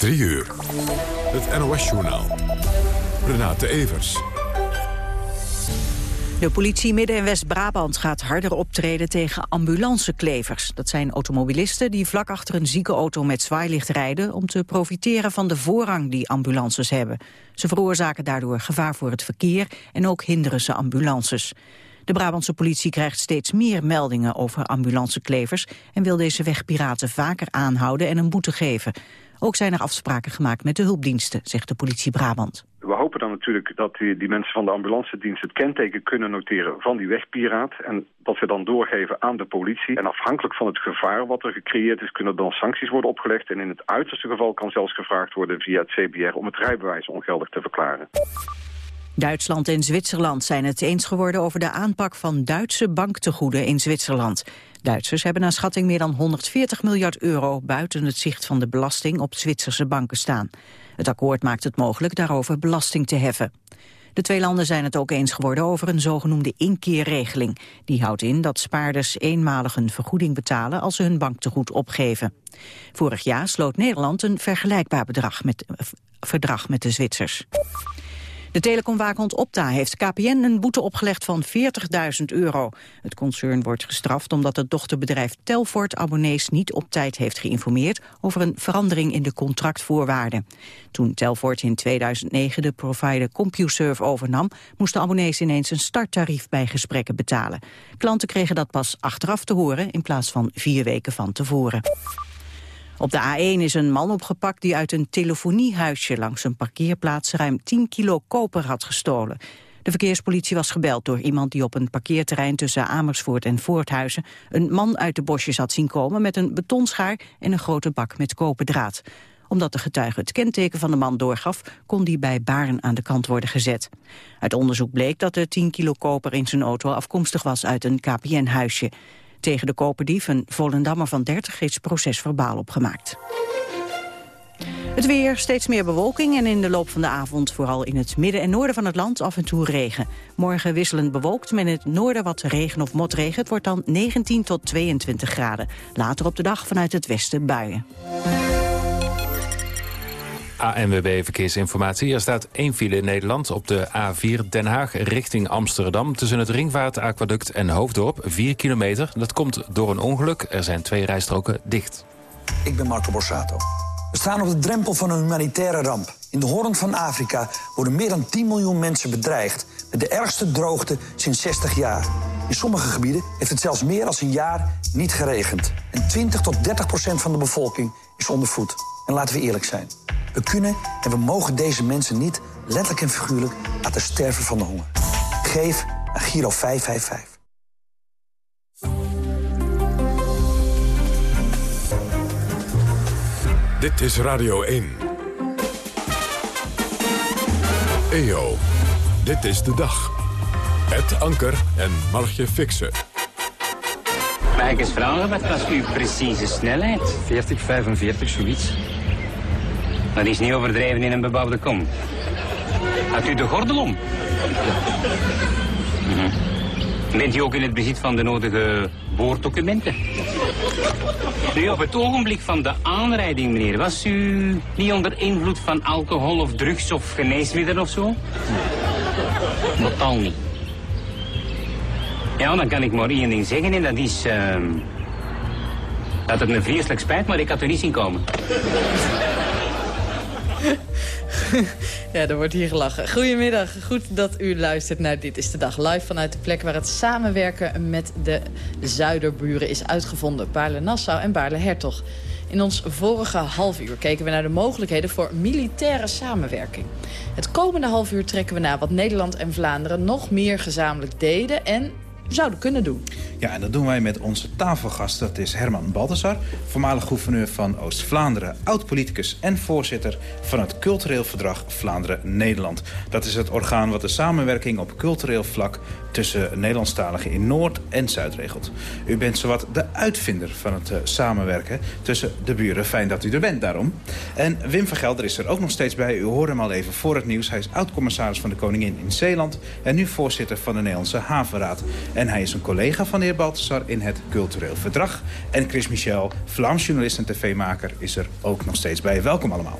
3 uur. Het NOS-journaal. Renate Evers. De politie Midden- en West-Brabant gaat harder optreden tegen ambulanceklevers. Dat zijn automobilisten die vlak achter een zieke auto met zwaailicht rijden... om te profiteren van de voorrang die ambulances hebben. Ze veroorzaken daardoor gevaar voor het verkeer en ook hinderen ze ambulances. De Brabantse politie krijgt steeds meer meldingen over ambulanceklevers... en wil deze wegpiraten vaker aanhouden en een boete geven. Ook zijn er afspraken gemaakt met de hulpdiensten, zegt de politie Brabant. We hopen dan natuurlijk dat die, die mensen van de ambulancedienst het kenteken kunnen noteren van die wegpiraat. En dat ze dan doorgeven aan de politie. En afhankelijk van het gevaar wat er gecreëerd is, kunnen dan sancties worden opgelegd. En in het uiterste geval kan zelfs gevraagd worden via het CBR om het rijbewijs ongeldig te verklaren. Duitsland en Zwitserland zijn het eens geworden over de aanpak van Duitse banktegoeden in Zwitserland. Duitsers hebben naar schatting meer dan 140 miljard euro buiten het zicht van de belasting op Zwitserse banken staan. Het akkoord maakt het mogelijk daarover belasting te heffen. De twee landen zijn het ook eens geworden over een zogenoemde inkeerregeling. Die houdt in dat spaarders eenmalig een vergoeding betalen als ze hun banktegoed opgeven. Vorig jaar sloot Nederland een vergelijkbaar bedrag met, eh, verdrag met de Zwitsers. De telecomwaakhond Opta heeft KPN een boete opgelegd van 40.000 euro. Het concern wordt gestraft omdat het dochterbedrijf Telfort abonnees niet op tijd heeft geïnformeerd over een verandering in de contractvoorwaarden. Toen Telfort in 2009 de provider CompuServe overnam, moesten abonnees ineens een starttarief bij gesprekken betalen. Klanten kregen dat pas achteraf te horen in plaats van vier weken van tevoren. Op de A1 is een man opgepakt die uit een telefoniehuisje langs een parkeerplaats ruim 10 kilo koper had gestolen. De verkeerspolitie was gebeld door iemand die op een parkeerterrein tussen Amersfoort en Voorthuizen een man uit de bosjes had zien komen met een betonschaar en een grote bak met koperdraad. Omdat de getuige het kenteken van de man doorgaf, kon die bij Baren aan de kant worden gezet. Uit onderzoek bleek dat de 10 kilo koper in zijn auto afkomstig was uit een KPN-huisje. Tegen de koperdief, een Volendammer van 30, is procesverbaal opgemaakt. Het weer, steeds meer bewolking en in de loop van de avond... vooral in het midden en noorden van het land af en toe regen. Morgen wisselend bewolkt, met in het noorden wat regen of motregen. Het wordt dan 19 tot 22 graden. Later op de dag vanuit het westen buien. ANWB Verkeersinformatie. Er staat één file in Nederland op de A4 Den Haag richting Amsterdam... tussen het Ringvaartaquaduct en Hoofddorp, 4 kilometer. Dat komt door een ongeluk. Er zijn twee rijstroken dicht. Ik ben Marco Borsato. We staan op de drempel van een humanitaire ramp. In de Hoorn van Afrika worden meer dan 10 miljoen mensen bedreigd... met de ergste droogte sinds 60 jaar. In sommige gebieden heeft het zelfs meer dan een jaar niet geregend. En 20 tot 30 procent van de bevolking is onder voet. En laten we eerlijk zijn. We kunnen en we mogen deze mensen niet, letterlijk en figuurlijk, laten sterven van de honger. Geef aan Giro 555. Dit is Radio 1. EO, dit is de dag. Het Anker en Margje Fixen. Mag ik eens vragen, wat was uw precieze snelheid? 40, 45, zoiets. Dat is niet overdreven in een bebouwde kom. Had u de gordel om? Mhm. Bent u ook in het bezit van de nodige boorddocumenten? Nu, op het ogenblik van de aanrijding, meneer, was u niet onder invloed van alcohol of drugs of geneesmiddelen of zo? Totaal niet. Ja, dan kan ik maar één ding zeggen en dat is... ehm dat het me vreselijk spijt, maar ik had er niet zien komen. Ja, er wordt hier gelachen. Goedemiddag, goed dat u luistert naar Dit is de Dag. Live vanuit de plek waar het samenwerken met de Zuiderburen is uitgevonden. Baarle-Nassau en Baarle-Hertog. In ons vorige half uur keken we naar de mogelijkheden voor militaire samenwerking. Het komende half uur trekken we naar wat Nederland en Vlaanderen nog meer gezamenlijk deden en zouden kunnen doen. Ja, en dat doen wij met onze tafelgast. Dat is Herman Baldassar, voormalig gouverneur van Oost-Vlaanderen... oud-politicus en voorzitter van het Cultureel Verdrag Vlaanderen-Nederland. Dat is het orgaan wat de samenwerking op cultureel vlak... tussen Nederlandstaligen in Noord en Zuid regelt. U bent zowat de uitvinder van het uh, samenwerken tussen de buren. Fijn dat u er bent daarom. En Wim van Gelder is er ook nog steeds bij. U hoorde hem al even voor het nieuws. Hij is oud-commissaris van de Koningin in Zeeland... en nu voorzitter van de Nederlandse Havenraad. En hij is een collega van de meneer Balthasar in het cultureel verdrag. En Chris Michel, Vlaams journalist en tv-maker, is er ook nog steeds bij. Welkom allemaal.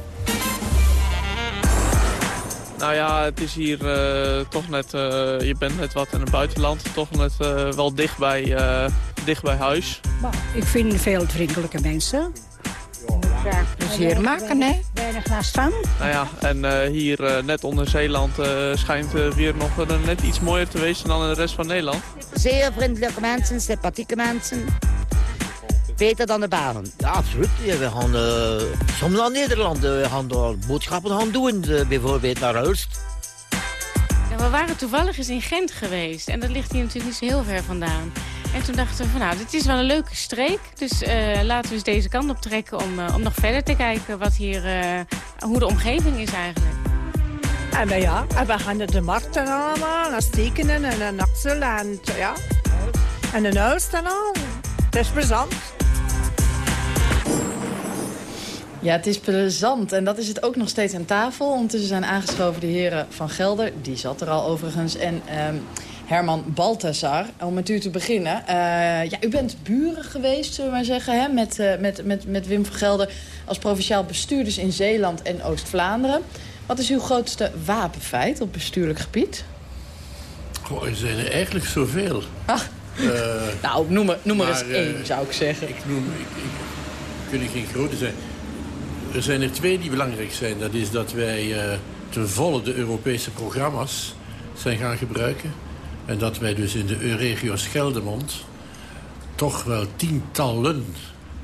Nou ja, het is hier uh, toch net, uh, je bent net wat in het buitenland, toch net uh, wel dicht bij, dicht bij huis. Maar ik vind veel vriendelijke mensen. Graag plezier maken, hè? Weinig last van. Nou ja, en hier net onder Zeeland schijnt weer nog net iets mooier te wezen dan in de rest van Nederland. Zeer vriendelijke mensen, sympathieke mensen. Beter dan de banen. Ja, absoluut. Ja, we gaan uh, soms naar Nederland. We gaan daar boodschappen gaan doen, uh, bijvoorbeeld naar Hulst. Ja, we waren toevallig eens in Gent geweest. En dat ligt hier natuurlijk niet zo heel ver vandaan. En toen dachten we van nou, dit is wel een leuke streek. Dus uh, laten we eens deze kant op trekken om, om nog verder te kijken wat hier, hoe de omgeving is eigenlijk. En ja, en we gaan naar de markt gaan, naar en naar Naxel en ja. En een huis en al. Het is plezant. Ja, het is plezant. En dat is het ook nog steeds aan tafel. Ondertussen zijn aangeschoven de heren Van Gelder. Die zat er al overigens. En um, Herman Balthazar. Om met u te beginnen. Uh, ja, u bent buren geweest, zullen we maar zeggen. Hè? Met, uh, met, met, met Wim van Gelder als provinciaal bestuurders in Zeeland en Oost-Vlaanderen. Wat is uw grootste wapenfeit op bestuurlijk gebied? Goh, er zijn er eigenlijk zoveel. Ach. Uh, nou, noem noem er maar, eens één, zou ik zeggen. Ik noem... Ik, ik, kunnen geen grote zijn. Er zijn er twee die belangrijk zijn. Dat is dat wij uh, ten volle de Europese programma's zijn gaan gebruiken. En dat wij dus in de Euregio Scheldemond... toch wel tientallen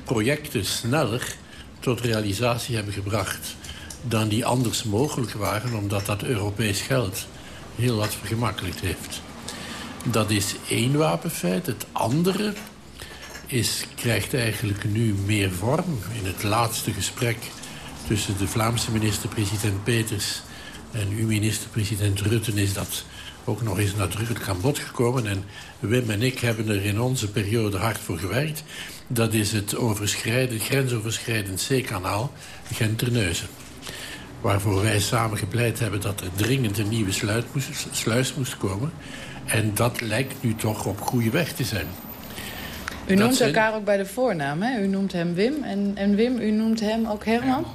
projecten sneller tot realisatie hebben gebracht... dan die anders mogelijk waren, omdat dat Europees geld heel wat vergemakkelijkt heeft. Dat is één wapenfeit. Het andere is, krijgt eigenlijk nu meer vorm. In het laatste gesprek tussen de Vlaamse minister-president Peters... en uw minister-president Rutten is dat ook nog eens nadrukkelijk aan bod gekomen. En Wim en ik hebben er in onze periode hard voor gewerkt. Dat is het overschrijden, grensoverschrijdend zeekanaal Gent-Terneuzen. Waarvoor wij samen gepleit hebben dat er dringend een nieuwe moest, sluis moest komen. En dat lijkt nu toch op goede weg te zijn. U noemt zijn... elkaar ook bij de voornaam, hè? U noemt hem Wim en, en Wim, u noemt hem ook Herman?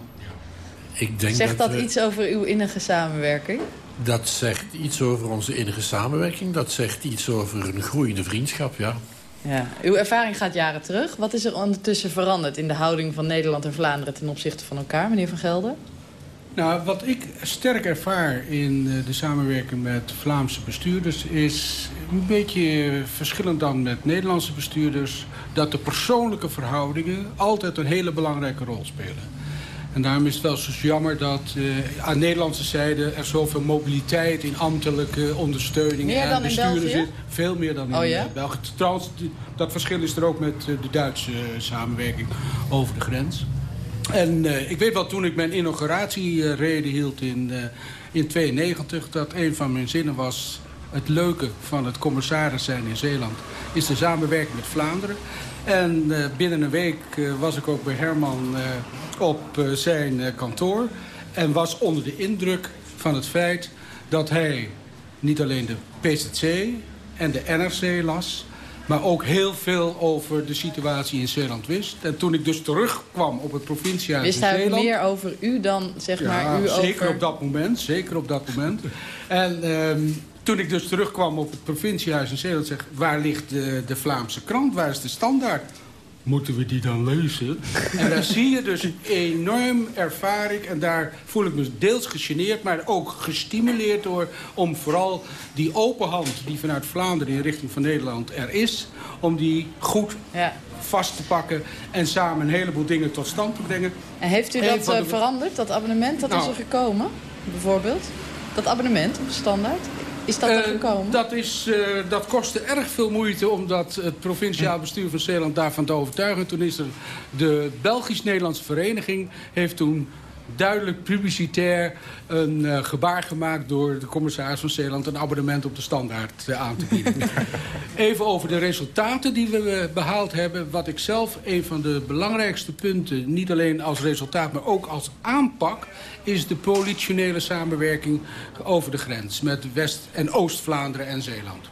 Ik denk zegt dat, dat we... iets over uw innige samenwerking? Dat zegt iets over onze innige samenwerking. Dat zegt iets over een groeiende vriendschap, ja. Ja. Uw ervaring gaat jaren terug. Wat is er ondertussen veranderd in de houding van Nederland en Vlaanderen... ten opzichte van elkaar, meneer Van Gelder? Nou, wat ik sterk ervaar in eh, de samenwerking met Vlaamse bestuurders... is een beetje verschillend dan met Nederlandse bestuurders... dat de persoonlijke verhoudingen altijd een hele belangrijke rol spelen. En daarom is het wel zo jammer dat uh, aan de Nederlandse zijde... er zoveel mobiliteit in ambtelijke ondersteuning meer en bestuurders zit. Veel meer dan in oh, ja? België. Trouwens, dat verschil is er ook met de Duitse samenwerking over de grens. En uh, ik weet wel, toen ik mijn inauguratiereden hield in 1992... Uh, dat een van mijn zinnen was... het leuke van het commissaris zijn in Zeeland... is de samenwerking met Vlaanderen. En uh, binnen een week was ik ook bij Herman op zijn kantoor... en was onder de indruk van het feit dat hij niet alleen de PZC en de NRC las maar ook heel veel over de situatie in Zeeland wist. En toen ik dus terugkwam op het provinciehuis wist in Zeeland... Wist hij meer over u dan, zeg ja, maar, u zeker over... op dat moment, zeker op dat moment. En um, toen ik dus terugkwam op het provinciehuis in Zeeland... zeg, waar ligt de, de Vlaamse krant, waar is de standaard? Moeten we die dan lezen? en daar zie je dus enorm ervaring. En daar voel ik me deels gegeneerd, maar ook gestimuleerd door... om vooral die open hand die vanuit Vlaanderen in richting van Nederland er is... om die goed ja. vast te pakken en samen een heleboel dingen tot stand te brengen. En heeft u dat de... veranderd, dat abonnement? Dat nou, is er gekomen, bijvoorbeeld? Dat abonnement op de standaard? Is dat er gekomen? Uh, dat, is, uh, dat kostte erg veel moeite omdat het provinciaal bestuur van Zeeland daarvan te overtuigen. Toen is er de Belgisch-Nederlandse vereniging heeft toen duidelijk publicitair een uh, gebaar gemaakt door de commissaris van Zeeland... een abonnement op de standaard uh, aan te bieden. Even over de resultaten die we behaald hebben. Wat ik zelf een van de belangrijkste punten, niet alleen als resultaat... maar ook als aanpak, is de politionele samenwerking over de grens... met West- en Oost-Vlaanderen en Zeeland.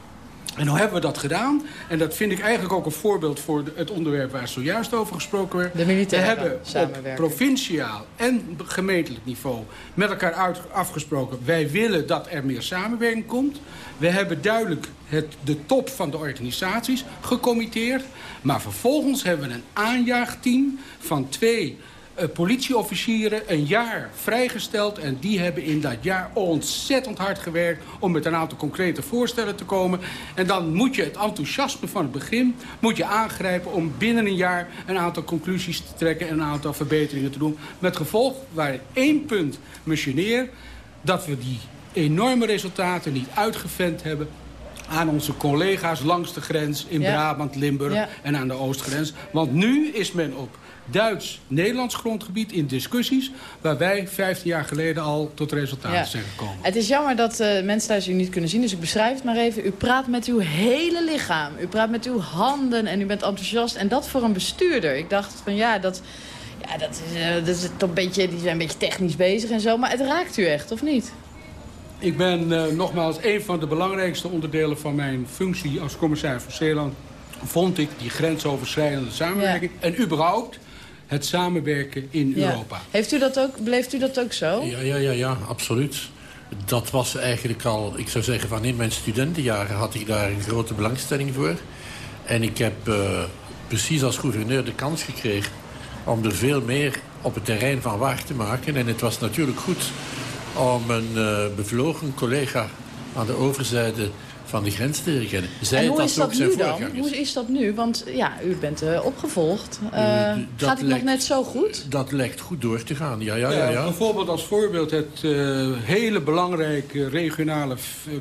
En hoe hebben we dat gedaan? En dat vind ik eigenlijk ook een voorbeeld voor het onderwerp waar zojuist over gesproken werd. De We hebben op provinciaal en gemeentelijk niveau met elkaar uit, afgesproken... wij willen dat er meer samenwerking komt. We hebben duidelijk het, de top van de organisaties gecommitteerd. Maar vervolgens hebben we een aanjaagteam van twee politieofficieren een jaar vrijgesteld. En die hebben in dat jaar ontzettend hard gewerkt om met een aantal concrete voorstellen te komen. En dan moet je het enthousiasme van het begin moet je aangrijpen om binnen een jaar een aantal conclusies te trekken en een aantal verbeteringen te doen. Met gevolg waar één punt me geneer, dat we die enorme resultaten niet uitgevent hebben aan onze collega's langs de grens in Brabant, Limburg en aan de oostgrens. Want nu is men op Duits-Nederlands grondgebied in discussies... waar wij 15 jaar geleden al tot resultaten zijn gekomen. Het is jammer dat uh, mensen thuis u niet kunnen zien, dus ik beschrijf het maar even. U praat met uw hele lichaam, u praat met uw handen en u bent enthousiast. En dat voor een bestuurder. Ik dacht van ja, dat, ja, dat, is, uh, dat is toch een beetje, die zijn een beetje technisch bezig en zo. Maar het raakt u echt, of niet? Ik ben uh, nogmaals een van de belangrijkste onderdelen van mijn functie als commissaris van Zeeland vond ik die grensoverschrijdende samenwerking. Ja. En überhaupt het samenwerken in ja. Europa. Heeft u dat ook, beleeft u dat ook zo? Ja, ja, ja, ja, absoluut. Dat was eigenlijk al, ik zou zeggen van in mijn studentenjaren had ik daar een grote belangstelling voor. En ik heb uh, precies als gouverneur de kans gekregen om er veel meer op het terrein van waar te maken. En het was natuurlijk goed om een uh, bevlogen collega aan de overzijde van die grens te herkennen. Zij en hoe is dat nu dan? Hoe is dat nu? Want ja, u bent uh, opgevolgd. Uh, gaat het nog net zo goed? Dat lijkt goed door te gaan, ja. ja, ja, ja. Bijvoorbeeld als voorbeeld het uh, hele belangrijke regionale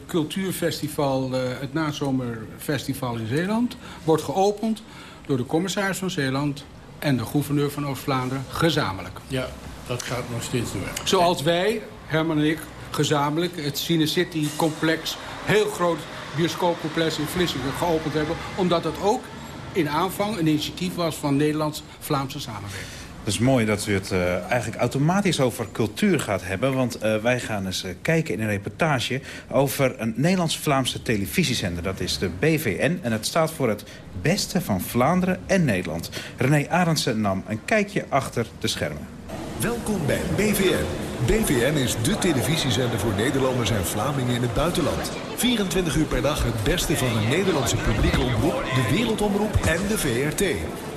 cultuurfestival... het Nazomerfestival in Zeeland... wordt geopend door de commissaris van Zeeland... en de gouverneur van Oost-Vlaanderen gezamenlijk. Ja, dat gaat nog steeds door. Zoals wij, Herman en ik, gezamenlijk het Cine City complex... heel groot bioscoopcomplex in Vlissingen geopend hebben. Omdat dat ook in aanvang een initiatief was van Nederlands-Vlaamse samenwerking. Het is mooi dat u het uh, eigenlijk automatisch over cultuur gaat hebben. Want uh, wij gaan eens uh, kijken in een reportage over een Nederlands-Vlaamse televisiezender. Dat is de BVN en het staat voor het beste van Vlaanderen en Nederland. René Arendsen nam een kijkje achter de schermen. Welkom bij BVN. BVN is de televisiezender voor Nederlanders en Vlamingen in het buitenland. 24 uur per dag het beste van de Nederlandse publieke omroep, de wereldomroep en de VRT.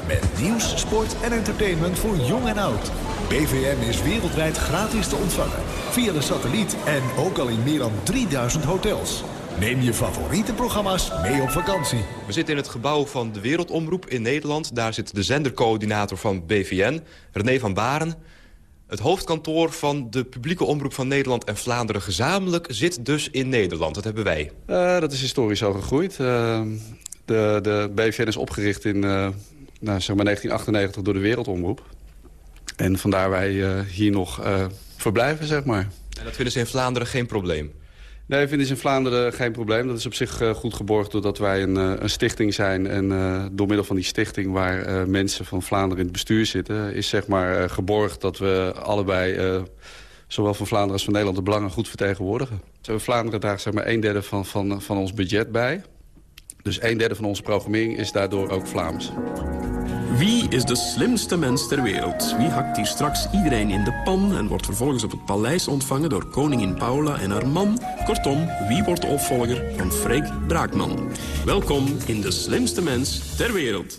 Met nieuws, sport en entertainment voor jong en oud. BVN is wereldwijd gratis te ontvangen. Via de satelliet en ook al in meer dan 3000 hotels. Neem je favoriete programma's mee op vakantie. We zitten in het gebouw van de Wereldomroep in Nederland. Daar zit de zendercoördinator van BVN, René van Baren. Het hoofdkantoor van de publieke omroep van Nederland en Vlaanderen gezamenlijk zit dus in Nederland. Dat hebben wij. Uh, dat is historisch zo gegroeid. Uh, de, de BVN is opgericht in uh, nou, zeg maar 1998 door de Wereldomroep. En vandaar wij hier nog verblijven, zeg maar. En dat vinden ze in Vlaanderen geen probleem? Nee, vinden ze in Vlaanderen geen probleem. Dat is op zich uh, goed geborgd doordat wij een, uh, een stichting zijn. En uh, door middel van die stichting waar mensen van Vlaanderen in het bestuur zitten... is zeg maar geborgd dat we allebei, zowel van Vlaanderen als van Nederland... de belangen goed vertegenwoordigen. Vlaanderen draagt zeg maar een derde van, van, van ons budget bij. Dus een derde van onze programmering is daardoor ook Vlaams. Wie is de slimste mens ter wereld? Wie hakt hier straks iedereen in de pan... en wordt vervolgens op het paleis ontvangen door koningin Paula en haar man? Kortom, wie wordt de opvolger van Freek Braakman? Welkom in de slimste mens ter wereld.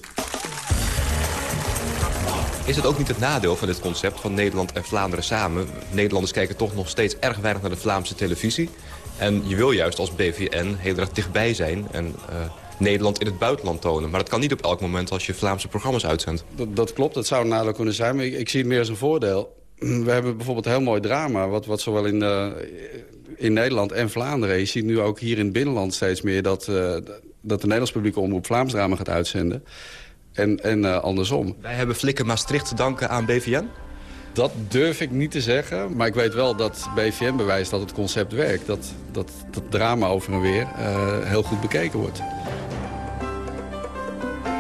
Is het ook niet het nadeel van dit concept van Nederland en Vlaanderen samen? Nederlanders kijken toch nog steeds erg weinig naar de Vlaamse televisie. En je wil juist als BVN heel erg dichtbij zijn... en uh, Nederland in het buitenland tonen. Maar dat kan niet op elk moment als je Vlaamse programma's uitzendt. Dat, dat klopt, dat zou een nadeel kunnen zijn. Maar ik, ik, zie het meer als een voordeel. We hebben bijvoorbeeld een heel mooi drama... wat, wat zowel in, uh, in Nederland en Vlaanderen... je ziet nu ook hier in het binnenland steeds meer... dat, uh, dat de Nederlands publieke omroep Vlaams drama gaat uitzenden. En, en uh, andersom. Wij hebben Flikken Maastricht te danken aan BVN? Dat durf ik niet te zeggen. Maar ik weet wel dat BVN bewijst dat het concept werkt. Dat, dat, dat drama over en weer heel goed bekeken wordt.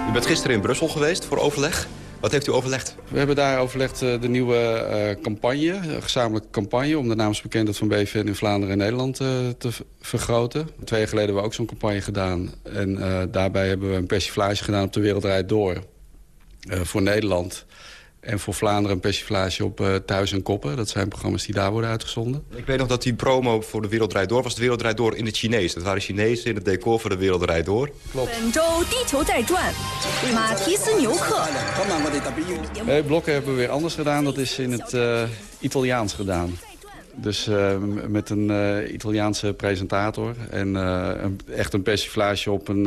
U bent gisteren in Brussel geweest voor overleg. Wat heeft u overlegd? We hebben daar overlegd uh, de nieuwe uh, campagne, een gezamenlijke campagne... om de naamsbekendheid van BVN in Vlaanderen en Nederland uh, te vergroten. Twee jaar geleden hebben we ook zo'n campagne gedaan. En daarbij hebben we een persiflage gedaan op de Wereldrijd Door. voor Nederland en voor Vlaanderen een persiflage op uh, Thuis en Koppen. Dat zijn programma's die daar worden uitgezonden. Ik weet nog dat die promo voor de Wereldrijd Door was de Wereldrijd Door in het Chinees. Dat waren Chinezen in het decor voor de Wereldrijd Door. Klopt. Nee, blokken hebben we weer anders gedaan. Dat is in het uh, Italiaans gedaan. Dus uh, met een uh, Italiaanse presentator. En uh, een, echt een persiflage op een,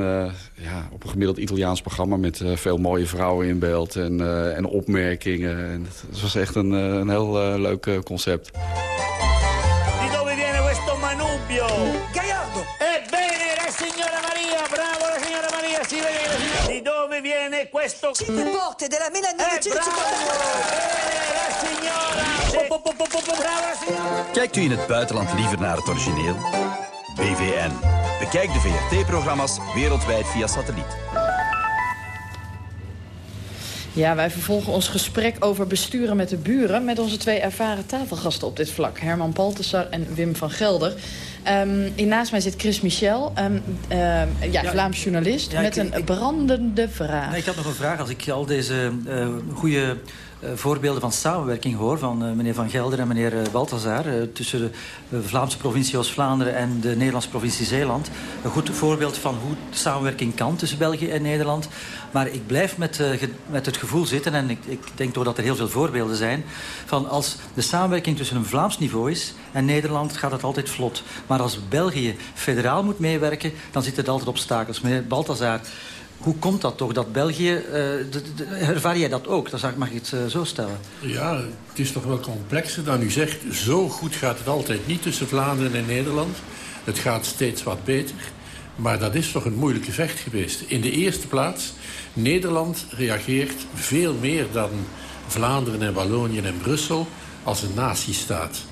ja, op een gemiddeld Italiaans programma... met veel mooie vrouwen in beeld en, en opmerkingen. En het was echt een, een heel leuk concept. Di dove viene questo manubio? Gallardo! Ebbene, la signora Maria! Bravo, la signora Maria! Si vede, Di dove viene questo... Cinque porte della Milan eh, bravo! Bene, la signora! Kijkt u in het buitenland liever naar het origineel? BVN. Bekijk de VRT-programma's wereldwijd via satelliet. Ja, wij vervolgen ons gesprek over besturen met de buren... met onze twee ervaren tafelgasten op dit vlak. Herman Paltesar en Wim van Gelder. Um, naast mij zit Chris Michel, um, uh, ja, ja, Vlaams journalist... Ja, met ik, een brandende vraag. Nee, ik had nog een vraag. Als ik al deze uh, goede voorbeelden van samenwerking hoor... van uh, meneer Van Gelder en meneer uh, Balthazar... tussen de Vlaamse provincie Oost-Vlaanderen en de Nederlandse provincie Zeeland. Een goed voorbeeld van hoe samenwerking kan tussen België en Nederland. Maar ik blijf met, met het gevoel zitten... en ik, ik denk toch dat er heel veel voorbeelden zijn... van als de samenwerking tussen een Vlaams niveau is... en Nederland gaat het altijd vlot. Maar als België federaal moet meewerken... dan zitten er altijd obstakels. Meneer Balthazar... Hoe komt dat toch, dat België... Uh, ervaar jij dat ook? Dan mag ik het uh, zo stellen. Ja, het is toch wel complexer dan u zegt. Zo goed gaat het altijd niet tussen Vlaanderen en Nederland. Het gaat steeds wat beter. Maar dat is toch een moeilijke vecht geweest. In de eerste plaats, Nederland reageert veel meer dan Vlaanderen en Wallonië en Brussel als een natiestaat.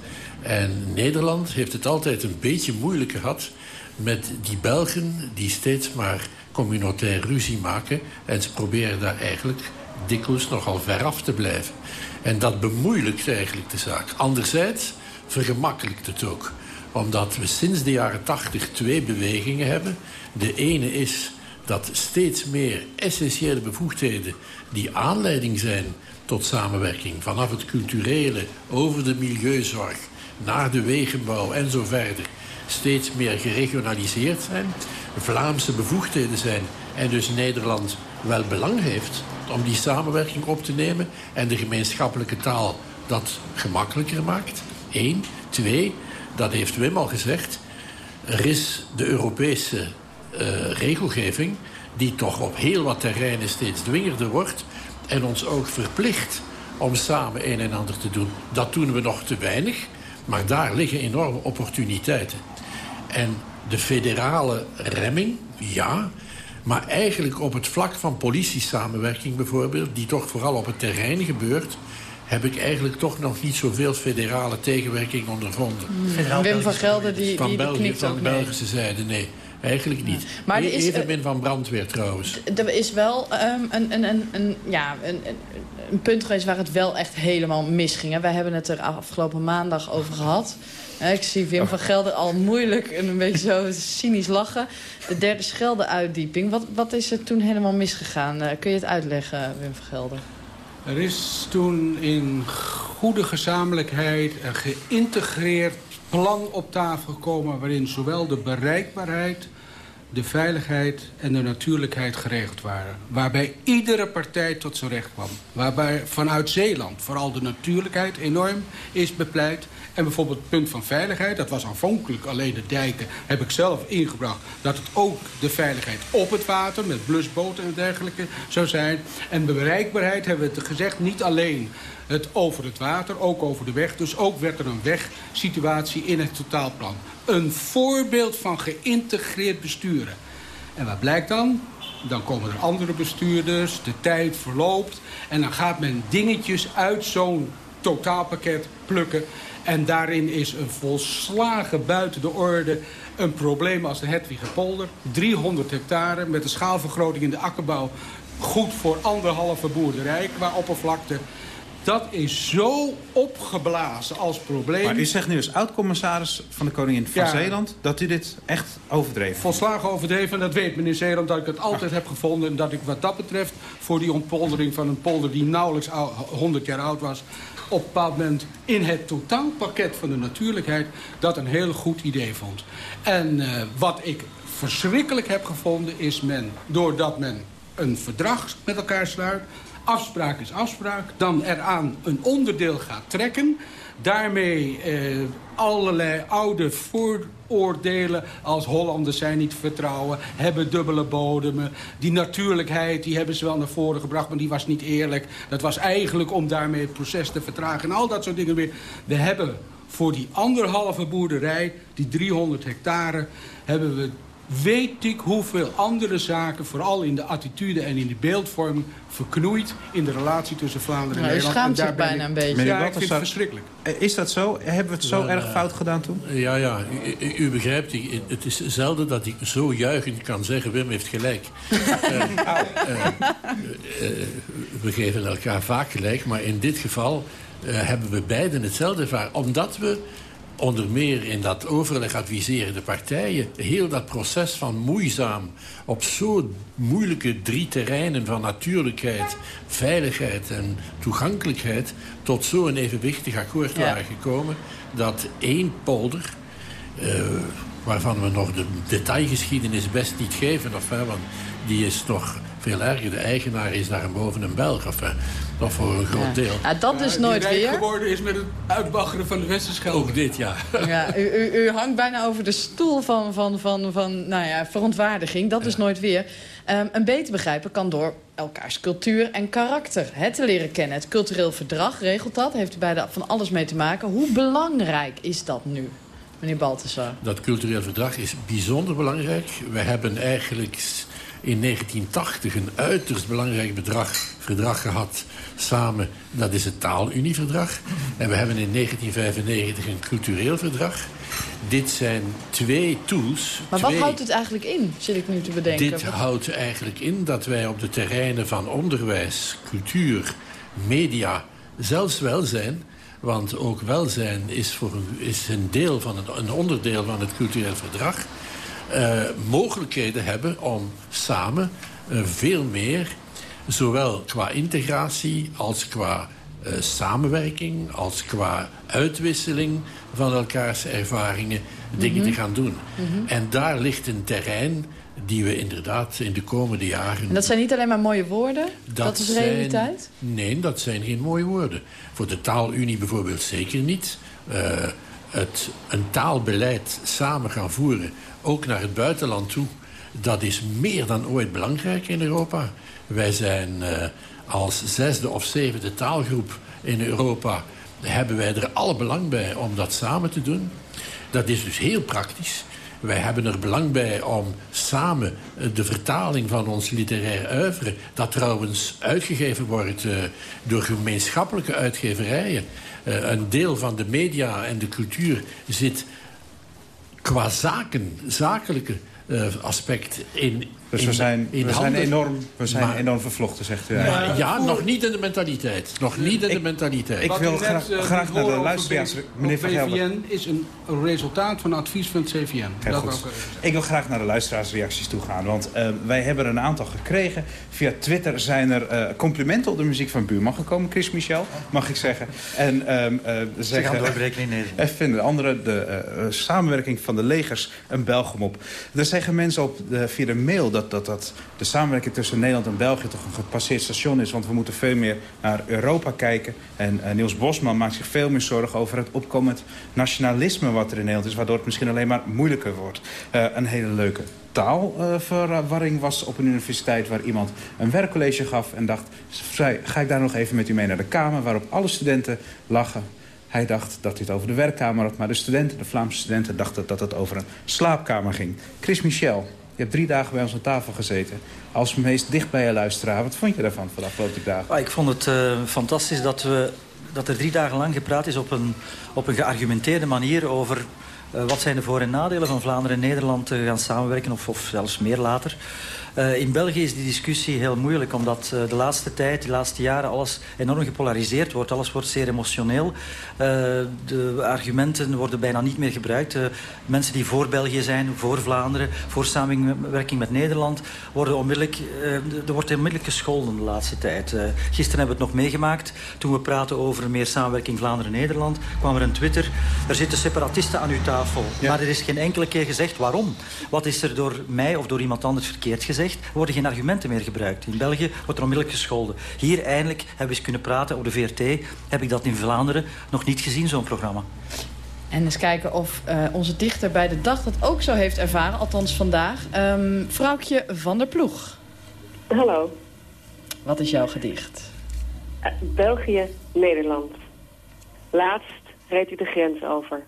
En Nederland heeft het altijd een beetje moeilijk gehad met die Belgen die steeds maar communautair ruzie maken. En ze proberen daar eigenlijk dikwijls nogal ver af te blijven. En dat bemoeilijkt eigenlijk de zaak. Anderzijds vergemakkelijkt het ook. Omdat we sinds de jaren tachtig twee bewegingen hebben. De ene is dat steeds meer essentiële bevoegdheden... die aanleiding zijn tot samenwerking... vanaf het culturele, over de milieuzorg... naar de wegenbouw en zo verder... steeds meer geregionaliseerd zijn... Vlaamse bevoegdheden zijn... en dus Nederland wel belang heeft om die samenwerking op te nemen... en de gemeenschappelijke taal dat gemakkelijker maakt. Eén. Twee, dat heeft Wim al gezegd... er is de Europese uh, regelgeving... die toch op heel wat terreinen steeds dwingerder wordt... en ons ook verplicht om samen een en ander te doen. Dat doen we nog te weinig, maar daar liggen enorme opportuniteiten. En de federale remming, ja. Maar eigenlijk op het vlak van politiesamenwerking bijvoorbeeld... die toch vooral op het terrein gebeurt... heb ik eigenlijk toch nog niet zoveel federale tegenwerking ondervonden. Hmm. Wim van Gelder, die, van die België, van Belgische zijde, nee. Eigenlijk niet. Maar er is, Evenmin van brandweer trouwens. Er is wel um, een, een, een, een, ja, een, een punt geweest waar het wel echt helemaal misging. Wij hebben het er afgelopen maandag over gehad. Ik zie Wim van Gelder al moeilijk en een beetje zo cynisch lachen. De derde Schelde-uitdieping. Wat, wat is er toen helemaal misgegaan? Uh, kun je het uitleggen, Wim van Gelder? Er is toen in goede gezamenlijkheid een geïntegreerd plan op tafel gekomen... waarin zowel de bereikbaarheid de veiligheid en de natuurlijkheid geregeld waren. Waarbij iedere partij tot zijn recht kwam. Waarbij vanuit Zeeland vooral de natuurlijkheid enorm is bepleit. En bijvoorbeeld het punt van veiligheid, dat was aanvankelijk alleen de dijken... heb ik zelf ingebracht dat het ook de veiligheid op het water... met blusboten en dergelijke zou zijn. En bereikbaarheid hebben we het gezegd niet alleen het over het water, ook over de weg. Dus ook werd er een wegsituatie in het totaalplan. Een voorbeeld van geïntegreerd besturen. En wat blijkt dan? Dan komen er andere bestuurders, de tijd verloopt... en dan gaat men dingetjes uit zo'n totaalpakket plukken... En daarin is een volslagen buiten de orde een probleem als de Hedwigerpolder. 300 hectare met een schaalvergroting in de akkerbouw goed voor anderhalve boerderij qua oppervlakte. Dat is zo opgeblazen als probleem. Maar u zegt nu als oud-commissaris van de Koningin van Ja. Zeeland... dat u dit echt overdreven Volslagen overdreven. En dat weet meneer Zeeland dat ik het altijd heb gevonden. En dat ik wat dat betreft voor die ontpoldering van een polder die nauwelijks ou- 100 jaar oud was... op een bepaald moment in het totaalpakket van de natuurlijkheid... dat een heel goed idee vond. En eh, wat ik verschrikkelijk heb gevonden is men... doordat men een verdrag met elkaar sluit... afspraak is afspraak, dan eraan een onderdeel gaat trekken... daarmee eh, allerlei oude vooroordelen als Hollanders zijn niet vertrouwen... hebben dubbele bodemen. Die natuurlijkheid die hebben ze wel naar voren gebracht, maar die was niet eerlijk. Dat was eigenlijk om daarmee het proces te vertragen en al dat soort dingen meer. We hebben voor die anderhalve boerderij, die 300 hectare... hebben we weet ik hoeveel andere zaken, vooral in de attitude en in de beeldvorming... verknoeid in de relatie tussen Vlaanderen en Nou, Nederland. schaamt En daar zich ben bijna ik- een beetje. Meneer Ja, ik vind het verschrikkelijk. Eh, Is dat zo? Hebben we het zo Wel, erg eh, fout gedaan toen? Ja, ja. U, begrijpt, het is zelden dat ik zo juichend kan zeggen... Wim heeft gelijk. Eh, we geven elkaar vaak gelijk, maar in dit geval... eh, hebben we beiden hetzelfde ervaren. Omdat we onder meer in dat overleg adviseren de partijen... heel dat proces van moeizaam op zo moeilijke drie terreinen... van natuurlijkheid, veiligheid en toegankelijkheid... tot zo'n evenwichtig akkoord Ja. waren gekomen... dat één polder, eh, waarvan we nog de detailgeschiedenis best niet geven... Of, hè, want die is nog veel erger. De eigenaar is daarboven een Belg, of, hè, of voor een groot Ja. deel. Ja, dat is die nooit rijk weer. geworden is met het uitbaggeren van de Westerschelde. Ook dit, ja. Ja, u, u, u hangt bijna over de stoel van, van, van, van nou ja, verontwaardiging. Dat is nooit weer. Ehm, een beter begrijpen kan door elkaars cultuur en karakter hè, te leren kennen. Het cultureel verdrag regelt dat. Heeft u beide van alles mee te maken. Hoe belangrijk is dat nu, meneer Balthasar? Dat cultureel verdrag is bijzonder belangrijk. We hebben eigenlijk in 1980 een uiterst belangrijk bedrag, verdrag gehad samen. Dat is het Taalunieverdrag. En we hebben in 1995 een cultureel verdrag. Dit zijn twee tools. Maar wat houdt het eigenlijk in, zit ik nu te bedenken? Dit houdt eigenlijk in dat wij op de terreinen van onderwijs, cultuur, media, zelfs welzijn... want ook welzijn is, voor een, is een, deel van het, een onderdeel van het cultureel verdrag... eh, mogelijkheden hebben om samen eh, veel meer... zowel qua integratie als qua eh, samenwerking... als qua uitwisseling van elkaars ervaringen dingen Mhm. te gaan doen. Mhm. En daar ligt een terrein die we inderdaad in de komende jaren... En dat zijn niet alleen maar mooie woorden? Dat, is zijn- realiteit? Nee, dat zijn geen mooie woorden. Voor de taalunie bijvoorbeeld zeker niet. Eh, het, een taalbeleid samen gaan voeren, ook naar het buitenland toe... dat is meer dan ooit belangrijk in Europa. Wij zijn eh, als zesde of zevende taalgroep in Europa... hebben wij er alle belang bij om dat samen te doen. Dat is dus heel praktisch. Wij hebben er belang bij om samen eh, de vertaling van ons literair uiveren... dat trouwens uitgegeven wordt eh, door gemeenschappelijke uitgeverijen. Een deel van de media en de cultuur zit qua zaken, zakelijke aspect in Dus in, we zijn, zijn, enorm, we zijn Maar- enorm vervlochten, zegt u. maar ja, nog niet in de mentaliteit. Nog niet in de mentaliteit. ik wil graag, eh, graag naar de luisteraars. Meneer Van Gelder. Is een resultaat van advies van het CVN. Dat goed. ik, Ik wil graag naar de luisteraarsreacties toe gaan. Want eh, wij hebben er een aantal gekregen. Via Twitter zijn er eh, complimenten op de muziek van Buurman gekomen. Chris Michel, mag ik zeggen. En ehm eh Ze zeggen... En vinden anderen de samenwerking van de legers een Belgium op. Er zeggen mensen op de, via de mail dat, dat, dat de samenwerking tussen Nederland en België toch een gepasseerd station is. Want we moeten veel meer naar Europa kijken. En eh, Niels Bosman maakt zich veel meer zorgen over het opkomend nationalisme wat er in Nederland is. Waardoor het misschien alleen maar moeilijker wordt. Eh, een hele leuke taalverwarring was op een universiteit waar iemand een werkcollege gaf en dacht, ga ik daar nog even met u mee naar de kamer, waarop alle studenten lachen. Hij dacht dat het over de werkkamer had, maar de studenten, de Vlaamse studenten, dachten dat het over een slaapkamer ging. Chris Michel, je hebt drie dagen bij ons aan tafel gezeten. Als meest dichtbij je luisteraar, wat vond je daarvan van de afgelopen dagen? Ah, ik vond het eh, fantastisch dat, we, dat er drie dagen lang gepraat is op een, op een geargumenteerde manier over Uh, wat zijn de voor- en nadelen van Vlaanderen en Nederland te gaan samenwerken of, of zelfs meer later? Uh, in België is die discussie heel moeilijk, omdat uh, de laatste tijd, de laatste jaren, alles enorm gepolariseerd wordt. Alles wordt zeer emotioneel. Uh, de argumenten worden bijna niet meer gebruikt. mensen die voor België zijn, voor Vlaanderen, voor samenwerking met Nederland, worden onmiddellijk, er wordt onmiddellijk gescholden de laatste tijd. gisteren hebben we het nog meegemaakt. Toen we praten over meer samenwerking Vlaanderen-Nederland, kwam er een Twitter. Er zitten separatisten aan uw tafel. Ja. Maar er is geen enkele keer gezegd waarom. Wat is er door mij of door iemand anders verkeerd gezegd? Worden geen argumenten meer gebruikt. In België wordt er onmiddellijk gescholden. Hier eindelijk hebben we eens kunnen praten op de VRT. Heb ik dat in Vlaanderen nog niet gezien, zo'n programma. En eens kijken of uh, onze dichter bij de dag dat ook zo heeft ervaren. Althans vandaag. Um, vrouwtje van der Ploeg. Hallo. Wat is jouw gedicht? Uh, België, Nederland. Laatst reed u de grens over.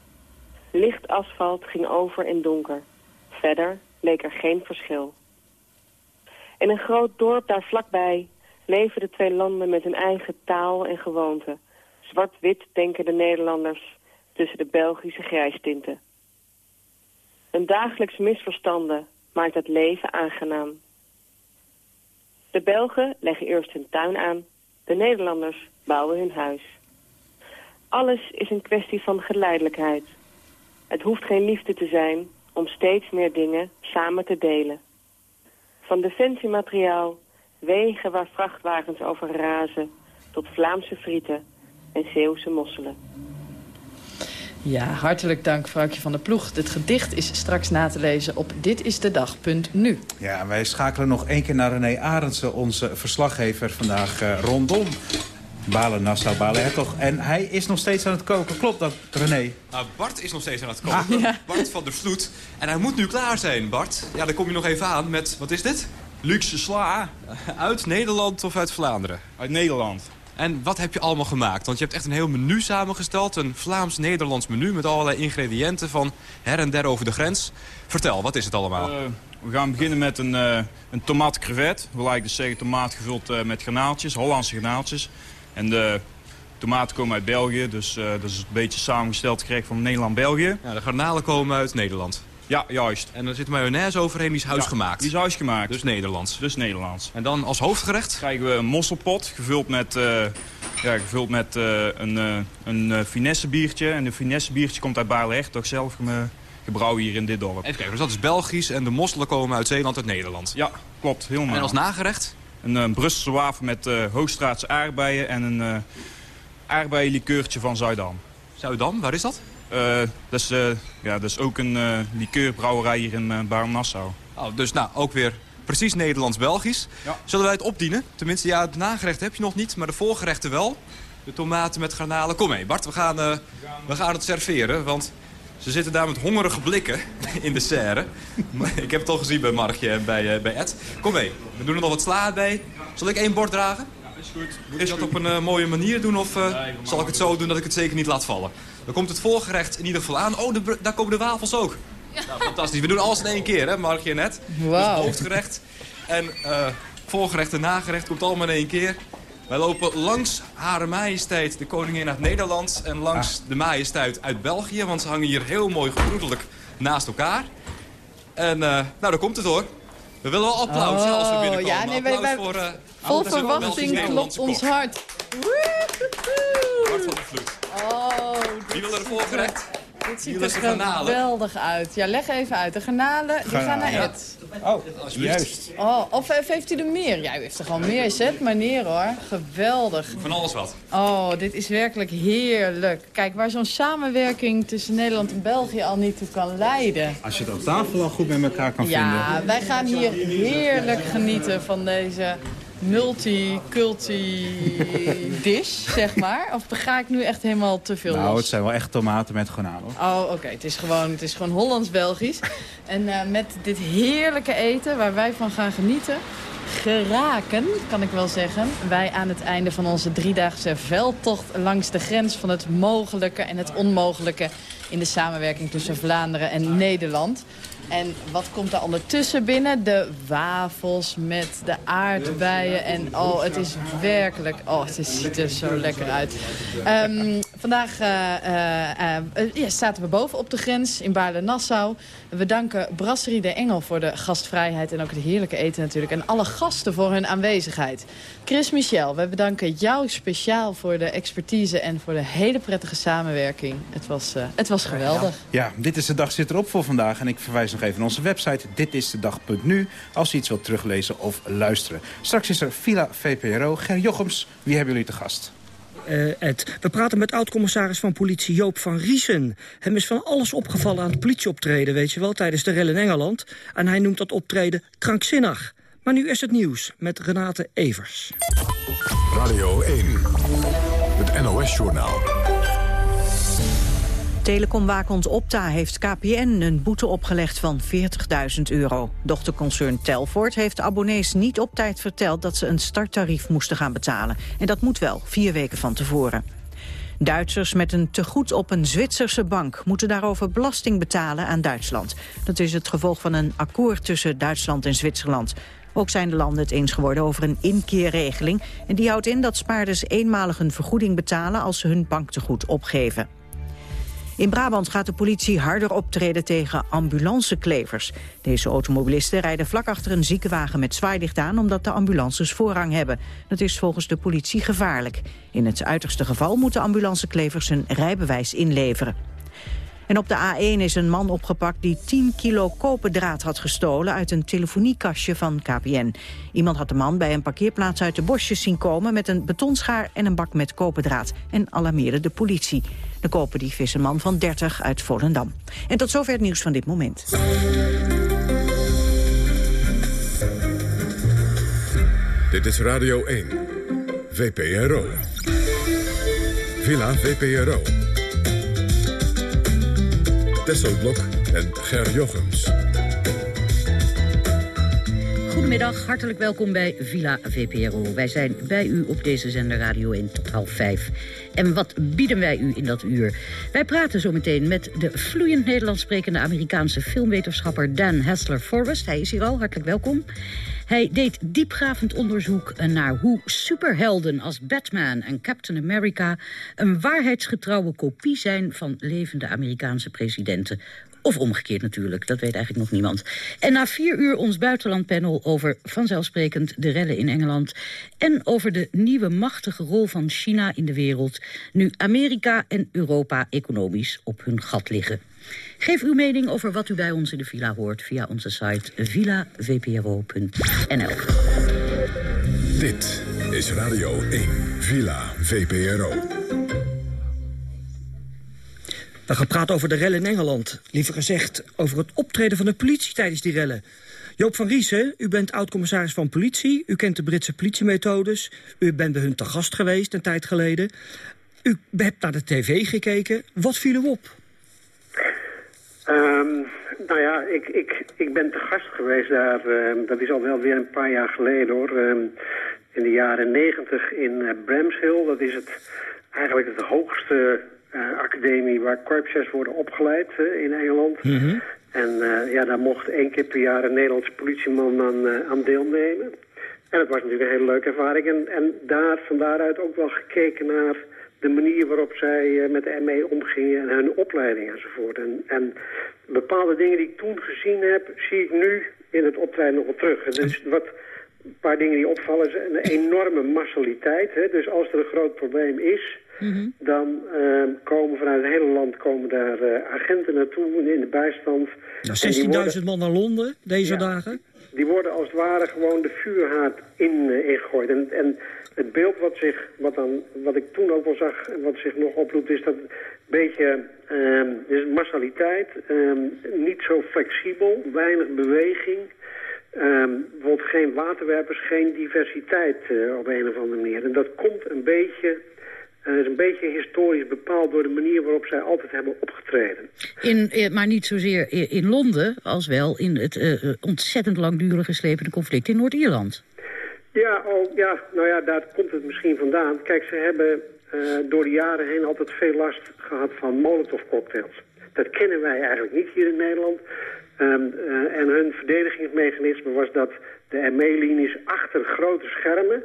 Licht asfalt ging over in donker. Verder leek er geen verschil. In een groot dorp daar vlakbij leven de twee landen met hun eigen taal en gewoonten. Zwart-wit denken de Nederlanders tussen de Belgische grijstinten. Een dagelijks misverstanden maakt het leven aangenaam. De Belgen leggen eerst hun tuin aan, de Nederlanders bouwen hun huis. Alles is een kwestie van geleidelijkheid. Het hoeft geen liefde te zijn om steeds meer dingen samen te delen. Van defensiemateriaal, wegen waar vrachtwagens over razen... tot Vlaamse frieten en Zeeuwse mosselen. Ja, hartelijk dank, vrouwtje van der Ploeg. Dit gedicht is straks na te lezen op ditisdedag.nu. Ja, wij schakelen nog één keer naar René Arendsen, onze verslaggever vandaag uh, rondom Balen, Nassau, Balen Hertog. En hij is nog steeds aan het koken. Klopt dat, René? Nou, Bart is nog steeds aan het koken. Ah, Bart van der Vloed. En hij moet nu klaar zijn, Bart. Ja, dan kom je nog even aan met, wat is dit? Luxe sla. Uit Nederland of uit Vlaanderen? Uit Nederland. En wat heb je allemaal gemaakt? Want je hebt echt een heel menu samengesteld. Een Vlaams-Nederlands menu met allerlei ingrediënten van her en der over de grens. Vertel, wat is het allemaal? Uh, we gaan beginnen met een, uh, een tomaat crevet. We lijken dus zeggen tomaat gevuld uh, met granaaltjes, Hollandse granaaltjes. En de tomaten komen uit België, dus uh, dat is een beetje samengesteld gekregen van Nederland-België. Ja, de garnalen komen uit Nederland. Ja, juist. En er zit mayonaise overheen, die is huisgemaakt. die is huisgemaakt. Dus Nederlands. Dus Nederlands. En dan als hoofdgerecht? Krijgen we een mosselpot, gevuld met, uh, ja, gevuld met uh, een, een finesse biertje. En een finesse biertje komt uit Baarle toch zelf gebrouwen hier in dit dorp. Even kijken, dus dat is Belgisch en de mosselen komen uit Zeeland, uit Nederland. Ja, klopt. Helemaal. En als nagerecht? Een uh, Brusselse wafel met uh, Hoogstraatse aardbeien en een uh, aardbeienlikeurtje van Zuidam. Zuidam, waar is dat? dat, is, ja, dat is ook een likeurbrouwerij hier in uh, nassau Oh, dus nou, ook weer precies Nederlands-Belgisch. Ja. Zullen wij het opdienen? Tenminste, ja, het nagerecht heb je nog niet, maar de voorgerechten wel. De tomaten met garnalen. Kom mee, Bart, we gaan, we gaan het serveren, want... Ze zitten daar met hongerige blikken in de serre. Ik heb het al gezien bij Markje en bij, uh, bij Ed. Kom mee, we doen er nog wat sla bij. Zal ik één bord dragen? Ja, is goed. Moet is dat op een uh, mooie manier doen of uh, nee, zal ik het zo doen dat ik het zeker niet laat vallen? Dan komt het voorgerecht in ieder geval aan. Oh, de, daar komen de wafels ook. Ja. Nou, fantastisch. We doen alles in één keer, hè, Markje en Ed. Wow. Dus hoofdgerecht en voorgerecht en nagerecht komt allemaal in één keer. Wij lopen langs Hare Majesteit, de koningin uit Nederland... en langs ah. de majesteit uit België, want ze hangen hier heel mooi gebroedelijk naast elkaar. En uh, nou, daar komt het hoor. We willen wel applaus oh, als we binnenkomen. Ja, nee, wij, wij, voor, uh, vol verwachting klopt ons hart. Hart van de vloed. Oh, Wie wil er een Dit ziet er geweldig uit. Ja, leg even uit. De garnalen, die gaan naar Ed. Oh, juist. Oh, of heeft u er meer? Ja, u heeft er gewoon meer. Zet maar neer hoor. Geweldig. Van alles wat. Oh, dit is werkelijk heerlijk. Kijk, waar zo'n samenwerking tussen Nederland en België al niet toe kan leiden. Als je het op tafel al goed met elkaar kan ja, vinden. Ja, wij gaan hier heerlijk genieten van deze multi-culti-dish, zeg maar? Of ga ik nu echt helemaal te veel Nou, los? het zijn wel echt tomaten met garnalen. Oh, oké. Het is gewoon, het is gewoon Hollands-Belgisch. En uh, met dit heerlijke eten, waar wij van gaan genieten... geraken, kan ik wel zeggen. Wij aan het einde van onze driedaagse veldtocht... langs de grens van het mogelijke en het onmogelijke... in de samenwerking tussen Vlaanderen en Nederland. En wat komt daar ondertussen binnen? De wafels met de aardbeien. En oh, het is werkelijk... Oh, het ziet er zo lekker uit. Ehm, vandaag uh, zaten we boven op de grens in Baarle-Nassau. We danken Brasserie de Engel voor de gastvrijheid en ook het heerlijke eten natuurlijk. En alle gasten voor hun aanwezigheid. Chris Michel, we bedanken jou speciaal voor de expertise en voor de hele prettige samenwerking. Het was, het was geweldig. Ja, dit is de dag zit erop voor vandaag. En ik verwijs nog even naar onze website ditistedag.nu als je iets wilt teruglezen of luisteren. Straks is er Villa VPRO. Ger Jochems, wie hebben jullie te gast? Uh, Ed. We praten met oud-commissaris van politie Joop van Riesen. Hem is van alles opgevallen aan het politieoptreden, weet je wel, tijdens de rel in Engeland. En hij noemt dat optreden krankzinnig. Maar nu is het nieuws met Renate Evers. Radio 1, het NOS-journaal. Telecomwaakhond Opta heeft KPN een boete opgelegd van 40.000 euro. Dochterconcern Telfort heeft abonnees niet op tijd verteld... dat ze een starttarief moesten gaan betalen. En dat moet wel, vier weken van tevoren. Duitsers met een tegoed op een Zwitserse bank moeten daarover belasting betalen aan Duitsland. Dat is het gevolg van een akkoord tussen Duitsland en Zwitserland. Ook zijn de landen het eens geworden over een inkeerregeling. En die houdt in dat spaarders eenmalig een vergoeding betalen als ze hun banktegoed opgeven. In Brabant gaat de politie harder optreden tegen ambulanceklevers. Deze automobilisten rijden vlak achter een ziekenwagen met zwaailicht aan... omdat de ambulances voorrang hebben. Dat is volgens de politie gevaarlijk. In het uiterste geval moeten ambulanceklevers hun rijbewijs inleveren. En op de A1 is een man opgepakt die 10 kilo koperdraad had gestolen uit een telefoniekastje van KPN. Iemand had de man bij een parkeerplaats uit de bosjes zien komen met een betonschaar en een bak met koperdraad en alarmeerde de politie. De koperdief is van 30 uit Volendam. En tot zover het nieuws van dit moment. Dit is Radio 1, VPRO. Villa VPRO. Tesselblok en Ger Jochems. Goedemiddag, hartelijk welkom bij Villa VPRO. Wij zijn bij u op deze zender Radio 1 tot half 5. En wat bieden wij u in dat uur? Wij praten zo meteen met de vloeiend Nederlands sprekende Amerikaanse filmwetenschapper Dan Hassler Forrest. Hij is hier al, hartelijk welkom. Hij deed diepgravend onderzoek naar hoe superhelden als Batman en Captain America... een waarheidsgetrouwe kopie zijn van levende Amerikaanse presidenten. Of omgekeerd natuurlijk, dat weet eigenlijk nog niemand. En na vier uur ons buitenlandpanel over vanzelfsprekend de rellen in Engeland... en over de nieuwe machtige rol van China in de wereld... nu Amerika en Europa economisch op hun gat liggen. Geef uw mening over wat u bij ons in de villa hoort... via onze site villavpro.nl. Dit is Radio 1, Villa VPRO. Gaan praten over de rellen in Engeland. Liever gezegd over het optreden van de politie tijdens die rellen. Joop van Riesen, u bent oud-commissaris van politie. U kent de Britse politiemethodes. U bent bij hun te gast geweest een tijd geleden. U hebt naar de tv gekeken. Wat viel u op? Um, nou ja, ik, ik, ik ben te gast geweest daar. Uh, dat is al wel weer een paar jaar geleden hoor. Um, in de jaren negentig in uh, Bramshill. Dat is het, eigenlijk het hoogste academie waar korpsers worden opgeleid uh, in Engeland. Mm -hmm. En uh, ja, daar mocht één keer per jaar een Nederlandse politieman aan, aan deelnemen. En dat was natuurlijk een hele leuke ervaring. En, en daar, van daaruit ook wel gekeken naar de manier waarop zij met de ME omgingen en hun opleiding enzovoort. En, en bepaalde dingen die ik toen gezien heb, zie ik nu in het optreden nog wel terug. Dus wat een paar dingen die opvallen is een enorme massaliteit. Hè? Dus als er een groot probleem is, Mm -hmm. dan uh, komen vanuit het hele land komen daar uh, agenten naartoe in de bijstand. Nou, 16.000 man naar Londen deze ja, dagen? Die worden als het ware gewoon de vuurhaard in, uh, ingegooid. En, en het beeld wat, zich, wat, dan, wat ik toen ook wel zag en wat zich nog oproept is dat een beetje dus massaliteit, um, niet zo flexibel, weinig beweging. Um, bijvoorbeeld geen waterwerpers, geen diversiteit op een of andere manier. En dat komt een beetje het uh, is een beetje historisch bepaald door de manier waarop zij altijd hebben opgetreden. In, eh, maar niet zozeer in Londen als wel in het uh, ontzettend langdurige slepende conflict in Noord-Ierland. Ja, oh, ja, nou ja, daar komt het misschien vandaan. Kijk, ze hebben door de jaren heen altijd veel last gehad van molotovcocktails. Dat kennen wij eigenlijk niet hier in Nederland. Ehm, eh, en hun verdedigingsmechanisme was dat de ME-linies achter grote schermen...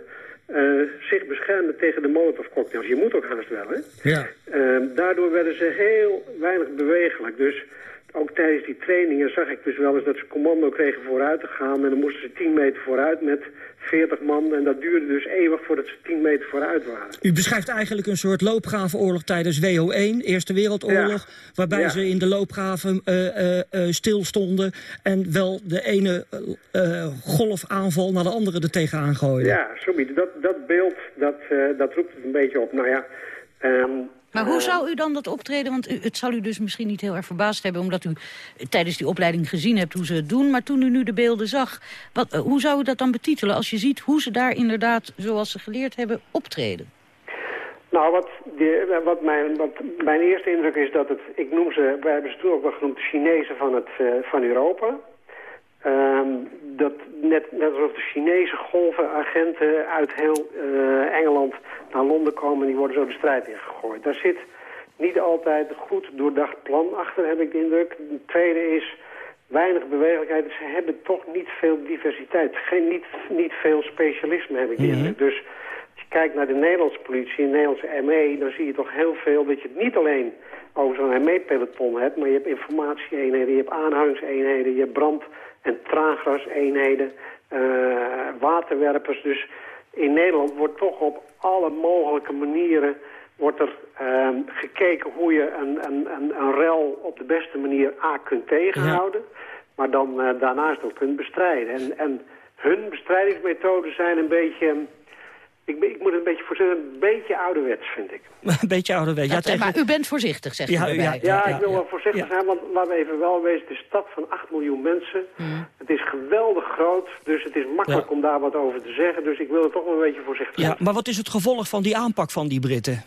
eh, zich beschermden tegen de molotovcocktails. Je moet ook haast wel, hè? Ja. Ehm, daardoor werden ze heel weinig bewegelijk. Dus ook tijdens die trainingen zag ik dus wel eens dat ze commando kregen vooruit te gaan. En dan moesten ze 10 meter vooruit met 40 man. En dat duurde dus eeuwig voordat ze 10 meter vooruit waren. U beschrijft eigenlijk een soort loopgravenoorlog tijdens WO1, Eerste Wereldoorlog... waarbij Ja. ze in de loopgraven eh, eh, stilstonden... en wel de ene golfaanval naar de andere er tegenaan gooiden. Ja, sorry, dat, dat beeld, dat, dat roept het een beetje op. Nou ja, ehm, Maar hoe eh, zou u dan dat optreden, want u, het zal u dus misschien niet heel erg verbaasd hebben... omdat u tijdens die opleiding gezien hebt hoe ze het doen... maar toen u nu de beelden zag, wat, eh, hoe zou u dat dan betitelen... als je ziet hoe ze daar inderdaad, zoals ze geleerd hebben, optreden? Nou, wat, de, wat, mijn, wat mijn eerste indruk is dat het, ik noem ze, wij hebben ze toen ook wel genoemd, de Chinezen van, het, eh, van Europa. Ehm, dat net, net alsof de Chinese golvenagenten uit heel eh, Engeland naar Londen komen, die worden zo de strijd ingegooid. Daar zit niet altijd een goed doordacht plan achter, heb ik de indruk. Het tweede is weinig bewegelijkheid. Ze hebben toch niet veel diversiteit. Geen, niet, niet veel specialisme, heb ik de indruk. Dus als je kijkt naar de Nederlandse politie, de Nederlandse ME... dan zie je toch heel veel dat je het niet alleen over zo'n ME-peloton hebt... maar je hebt informatieeenheden, je hebt aanhoudingseenheden... je hebt brand- en traangaseenheden, eh waterwerpers. Dus in Nederland wordt toch op alle mogelijke manieren wordt er ehm, gekeken hoe je een, een, een, een rel op de beste manier A kunt tegenhouden, maar dan eh, daarnaast ook kunt bestrijden. En, en hun bestrijdingsmethoden zijn een beetje, ik, ben- ik moet het een beetje voorzichtig, een beetje ouderwets vind ik. Een beetje ouderwets. Ja, tegen... Maar u bent voorzichtig, zegt Ja, u ja. Ja, ik wil wel voorzichtig zijn, want laten we even wel wezen, het is een stad van 8 miljoen mensen. Het is geweldig groot, dus het is makkelijk Ja. om daar wat over te zeggen. Dus ik wil er toch wel een beetje voorzichtig zijn. Ja, maar wat is het gevolg van die aanpak van die Britten?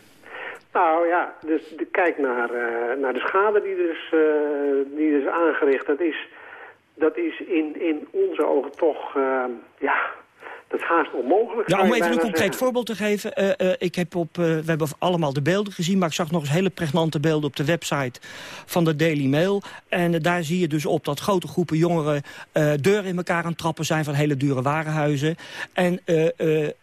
Nou ja, dus de, kijk naar, eh, naar de schade die er is, eh, die er is aangericht. Dat is, dat is in, in onze ogen toch, eh, ja, dat is haast onmogelijk. Ja, om even een concreet zeggen. voorbeeld te geven. eh, eh, ik heb op, eh, we hebben allemaal de beelden gezien... maar ik zag nog eens hele pregnante beelden op de website van de Daily Mail. En daar zie je dus op dat grote groepen jongeren... deuren in elkaar aan het trappen zijn van hele dure warenhuizen. En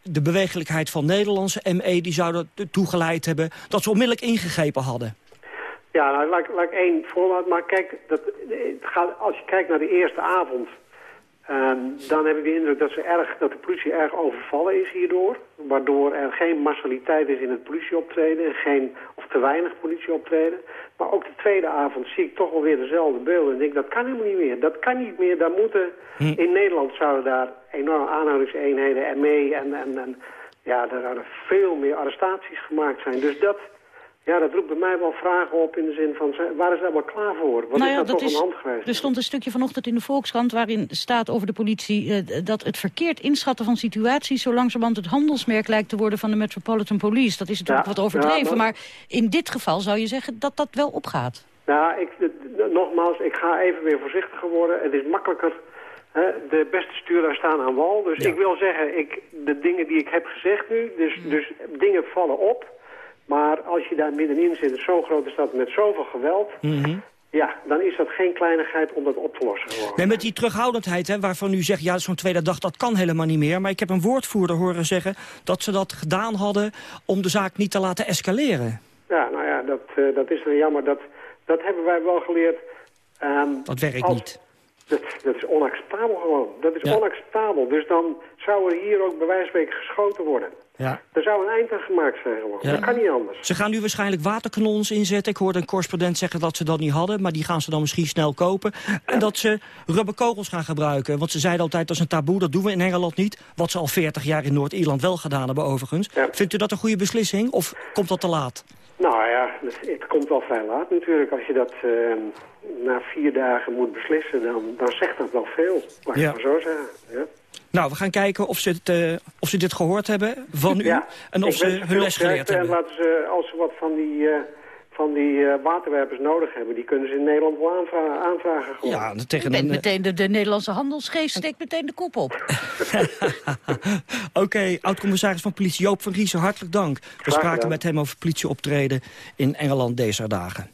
de bewegelijkheid van Nederlandse ME... die zou ertoe geleid hebben dat ze onmiddellijk ingegrepen hadden. Ja, nou, laat, ik- laat ik één voorbeeld. Maar kijk, dat, het gaat, als je kijkt naar de eerste avond... ehm, dan heb ik de indruk dat, ze erg, dat de politie erg overvallen is hierdoor. Waardoor er geen massaliteit is in het politieoptreden. En geen, of te weinig politieoptreden. Maar ook de tweede avond zie ik toch wel weer dezelfde beelden. En denk, dat kan helemaal niet meer. Dat kan niet meer. Daar moeten, In Nederland zouden daar enorme aanhoudingseenheden ME en... en, en ja, er zouden veel meer arrestaties gemaakt zijn. Dus dat, ja, dat roept bij mij wel vragen op in de zin van... waar is daar wel klaar voor? Wat Nou is ja, dat, toch is, een hand geweest? er stond een stukje vanochtend in de Volkskrant waarin staat over de politie... eh, dat het verkeerd inschatten van situaties... zo langzamerhand het handelsmerk lijkt te worden van de Metropolitan Police. Dat is natuurlijk Ja, wat overdreven, ja, maar- maar in dit geval zou je zeggen dat dat wel opgaat. Nou, ik, nogmaals, ik ga even weer voorzichtiger worden. Het is makkelijker. Hè, de beste stuurders staan aan wal. Dus ik wil zeggen, ik, de dingen die ik heb gezegd nu, dus, Mm. dus dingen vallen op. Maar als je daar middenin zit, zo'n grote stad met zoveel geweld... ja, dan is dat geen kleinigheid om dat op te lossen. Gewoon. Nee, met die terughoudendheid hè, waarvan u zegt... ja, zo'n tweede dag, dat kan helemaal niet meer. Maar ik heb een woordvoerder horen zeggen... dat ze dat gedaan hadden om de zaak niet te laten escaleren. Ja, nou ja, dat, eh, dat is dan jammer. Dat, dat hebben wij wel geleerd. ehm, Dat werkt als- niet. Dat, dat is onacceptabel gewoon. Dat is Ja. onacceptabel. Dus dan zou er hier ook bij wijze van geschoten worden. Ja. Er zou een eind aan gemaakt zijn gewoon. Ja. Dat kan niet anders. Ze gaan nu waarschijnlijk waterkanons inzetten. Ik hoorde een correspondent zeggen dat ze dat niet hadden... maar die gaan ze dan misschien snel kopen. En dat ze rubberkogels gaan gebruiken. Want ze zeiden altijd, dat is een taboe, dat doen we in Engeland niet. Wat ze al 40 jaar in Noord-Ierland wel gedaan hebben overigens. Vindt u dat een goede beslissing of komt dat te laat? Nou ja, het, het komt wel vrij laat natuurlijk. Als je dat ehm, na vier dagen moet beslissen, dan, dan zegt dat wel veel. Laat ik maar zo zeggen. Ja. Nou, we gaan kijken of ze, het, eh, of ze dit gehoord hebben van u... Ja, en of ze hun les geleerd sterkte hebben. En laten ze, als ze wat van die, eh, van die eh, waterwerpers nodig hebben, die kunnen ze in Nederland wel aanvra- aanvragen. Gewoon. Ja, tegen een... eh, meteen de, de Nederlandse handelsgeest steekt meteen de kop op. Oké, oud-commissaris van politie Joop van Riesen, hartelijk dank. We spraken met hem over politieoptreden in Engeland deze dagen.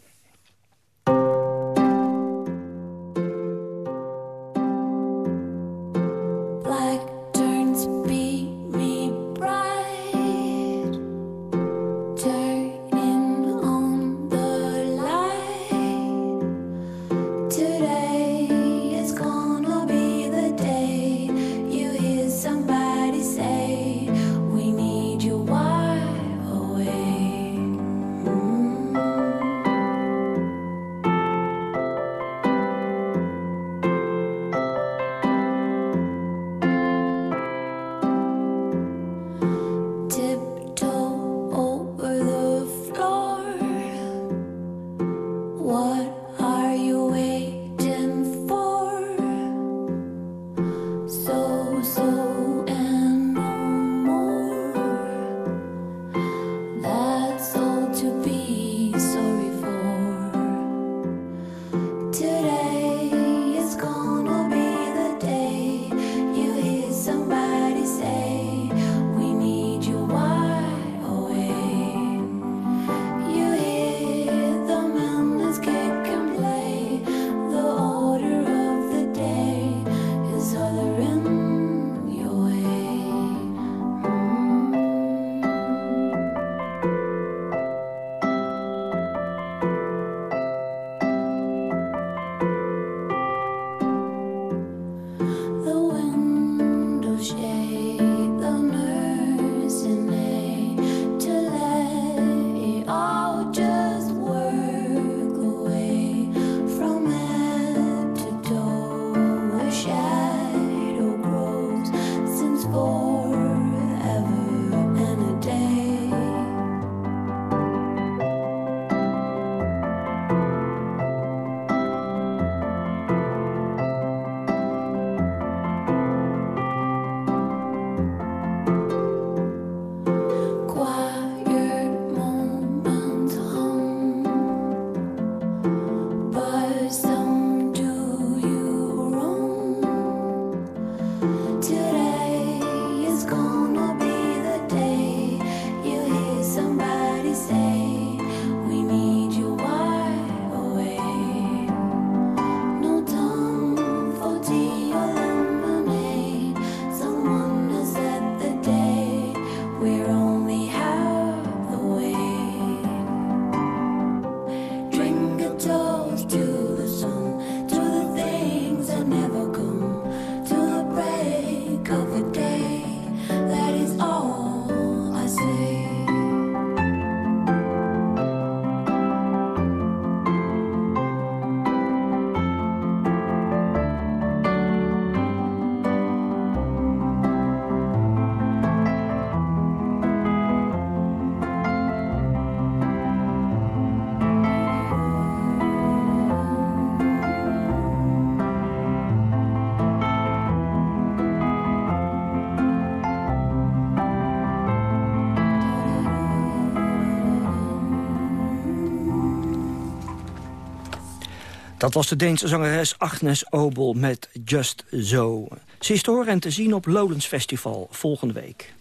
Dat was de Deense zangeres Agnes Obel met Just Zo. Ze is te horen en te zien op Lowlands Festival volgende week.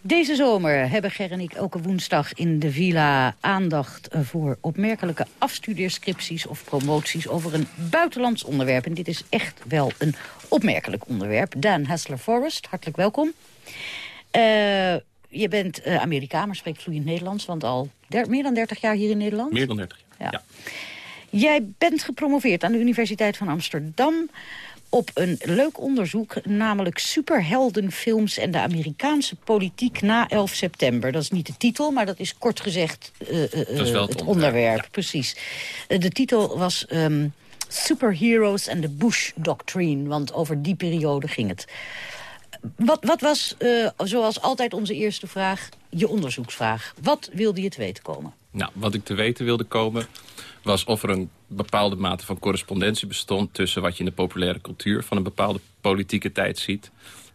Deze zomer hebben Ger en ik elke woensdag in de villa aandacht voor opmerkelijke afstudeerscripties of promoties over een buitenlands onderwerp. En dit is echt wel een opmerkelijk onderwerp. Dan Hassler Forrest, hartelijk welkom. Uh, je bent uh, Amerikaan, maar spreekt vloeiend Nederlands, want al meer dan 30 jaar hier in Nederland. Meer dan 30 jaar, ja. Jij bent gepromoveerd aan de Universiteit van Amsterdam op een leuk onderzoek, namelijk superheldenfilms en de Amerikaanse politiek na 11 september. Dat is niet de titel, maar dat is kort gezegd uh, uh, het, het, onderwerp. Precies. de titel was um, Superheroes and the Bush Doctrine, want over die periode ging het. Wat, wat was, zoals altijd onze eerste vraag, je onderzoeksvraag? Wat wilde je te weten komen? Nou, wat ik te weten wilde komen was of er een bepaalde mate van correspondentie bestond... tussen wat je in de populaire cultuur van een bepaalde politieke tijd ziet...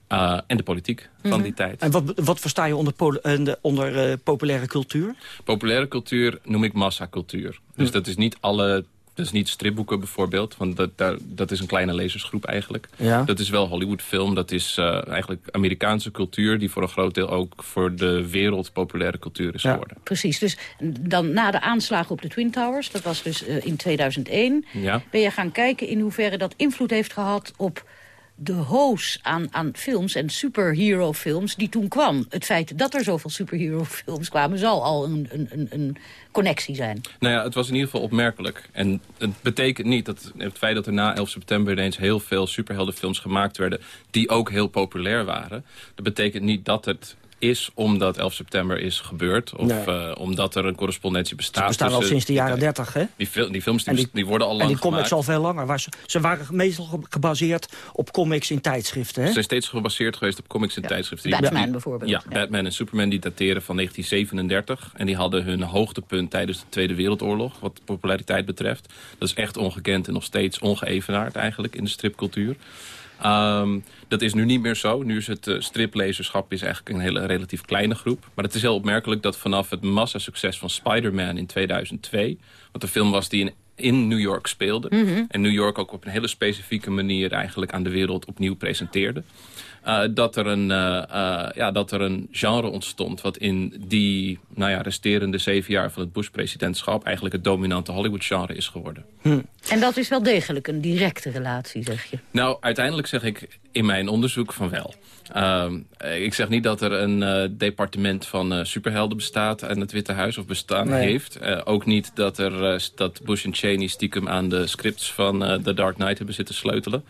Uh, en de politiek van Mhm. die tijd. En wat, wat versta je onder, pol- eh, de- onder eh, populaire cultuur? Populaire cultuur noem ik massacultuur. Dus dat is niet alle... Dat is niet stripboeken bijvoorbeeld, want dat, daar, dat is een kleine lezersgroep eigenlijk. Ja. Dat is wel Hollywoodfilm, dat is eh, eigenlijk Amerikaanse cultuur... die voor een groot deel ook voor de wereld populaire cultuur is geworden. Precies, dus dan na de aanslagen op de Twin Towers, dat was dus eh, in 2001... Ja. ben je gaan kijken in hoeverre dat invloed heeft gehad op de hoos aan, aan films en superhero films die toen kwam. Het feit dat er zoveel superhero films kwamen zal al een, een, een, connectie zijn. Nou ja, het was in ieder geval opmerkelijk. En het betekent niet dat het feit dat er na 11 september ineens heel veel superheldenfilms gemaakt werden... die ook heel populair waren. Dat betekent niet dat het is omdat 11 september is gebeurd. Of Nee. eh, omdat er een correspondentie bestaat. Ze bestaan al sinds de jaren 30, hè? Die, fil- die films die, En die- die worden al En lang die comics al veel langer. Waar ze, ze waren meestal ge- gebaseerd op comics in tijdschriften, hè? Ze zijn steeds gebaseerd geweest op comics en tijdschriften. Batman die- bijvoorbeeld. Ja, Ja. Batman en Superman die dateren van 1937. En die hadden hun hoogtepunt tijdens de Tweede Wereldoorlog... wat populariteit betreft. Dat is echt ongekend en nog steeds ongeëvenaard eigenlijk in de stripcultuur. Ehm, dat is nu niet meer zo. Nu is het eh, striplezerschap is eigenlijk een hele relatief kleine groep. Maar het is heel opmerkelijk dat vanaf het massasucces van Spider-Man in 2002... wat de film was die in, in New York speelde... Mhm. en New York ook op een hele specifieke manier eigenlijk aan de wereld opnieuw presenteerde... eh, dat, er een, eh, eh, ja, dat er een genre ontstond... wat in die nou ja, resterende zeven jaar van het Bush-presidentschap... eigenlijk het dominante Hollywood-genre is geworden. En dat is wel degelijk een directe relatie, zeg je. Nou, uiteindelijk zeg ik in mijn onderzoek van wel. Ehm, eh, ik zeg niet dat er een eh, departement van eh, superhelden bestaat aan het Witte Huis of bestaan Nee. heeft. Eh, ook niet dat, er, dat Bush en Cheney stiekem aan de scripts van eh, The Dark Knight hebben zitten sleutelen.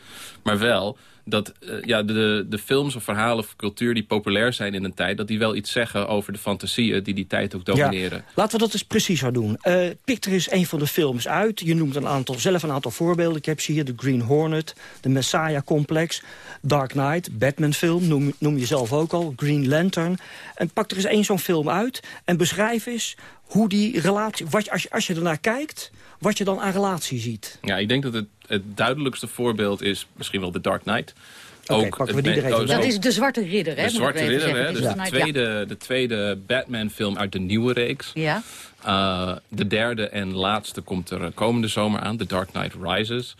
Maar wel dat eh, ja, de, de films of verhalen of cultuur die populair zijn in een tijd... dat die wel iets zeggen over de fantasieën die die tijd ook domineren. Ja, laten we dat eens preciezer doen. Eh pik er eens een van de films uit. Je noemt een aantal, zelf een aantal voorbeelden. Ik heb ze hier, The Green Hornet, The Messiah Complex... Dark Knight, Batman film, noem, noem je zelf ook al, Green Lantern. En pak er eens één zo'n film uit en beschrijf eens hoe die relatie... Wat, als, je, als je ernaar kijkt, wat je dan aan relatie ziet. Ja, ik denk dat het, het duidelijkste voorbeeld is misschien wel The Dark Knight. Oké, pakken we die er even oh, bij. Dat is de Zwarte Ridder, hè? De Zwarte Ridder, zeggen. hè? Dus de tweede, de tweede Batman-film uit de nieuwe reeks. Ja. Uh, de derde en laatste komt er eh, komende zomer aan, The Dark Knight Rises.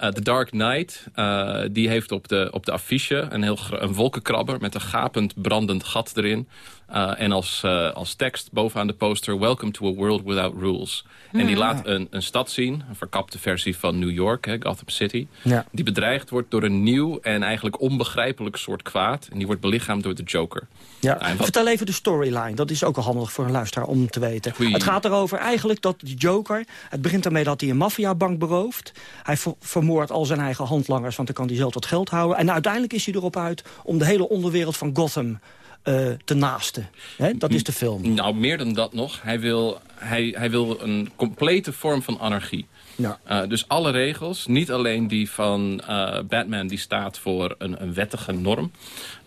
Uh, The Dark Knight uh, die heeft op de, op de affiche een, heel, een wolkenkrabber... met een gapend brandend gat erin. Uh, en als, uh, als tekst bovenaan de poster... Welcome to a world without rules. En die Hmm. laat een, een stad zien, een verkapte versie van New York, hè, Gotham City... Ja. die bedreigd wordt door een nieuw en eigenlijk onbegrijpelijk soort kwaad. En die wordt belichaamd door de Joker. Ja. Nou, wat- Vertel even de storyline. Dat is ook wel handig voor een luisteraar om te weten. Goeie. Het gaat erover eigenlijk dat de Joker... Het begint ermee dat hij een maffiabank berooft. Hij ver- vermoordt al zijn eigen handlangers, want dan kan hij zelf wat geld houden. En uiteindelijk is hij erop uit om de hele onderwereld van Gotham eh, te naasten. Hè? Dat is de film. Nou, meer dan dat nog. Hij wil, hij, hij wil een complete vorm van anarchie. Ja. Uh, dus alle regels, niet alleen die van uh, Batman... die staat voor een, een wettige norm...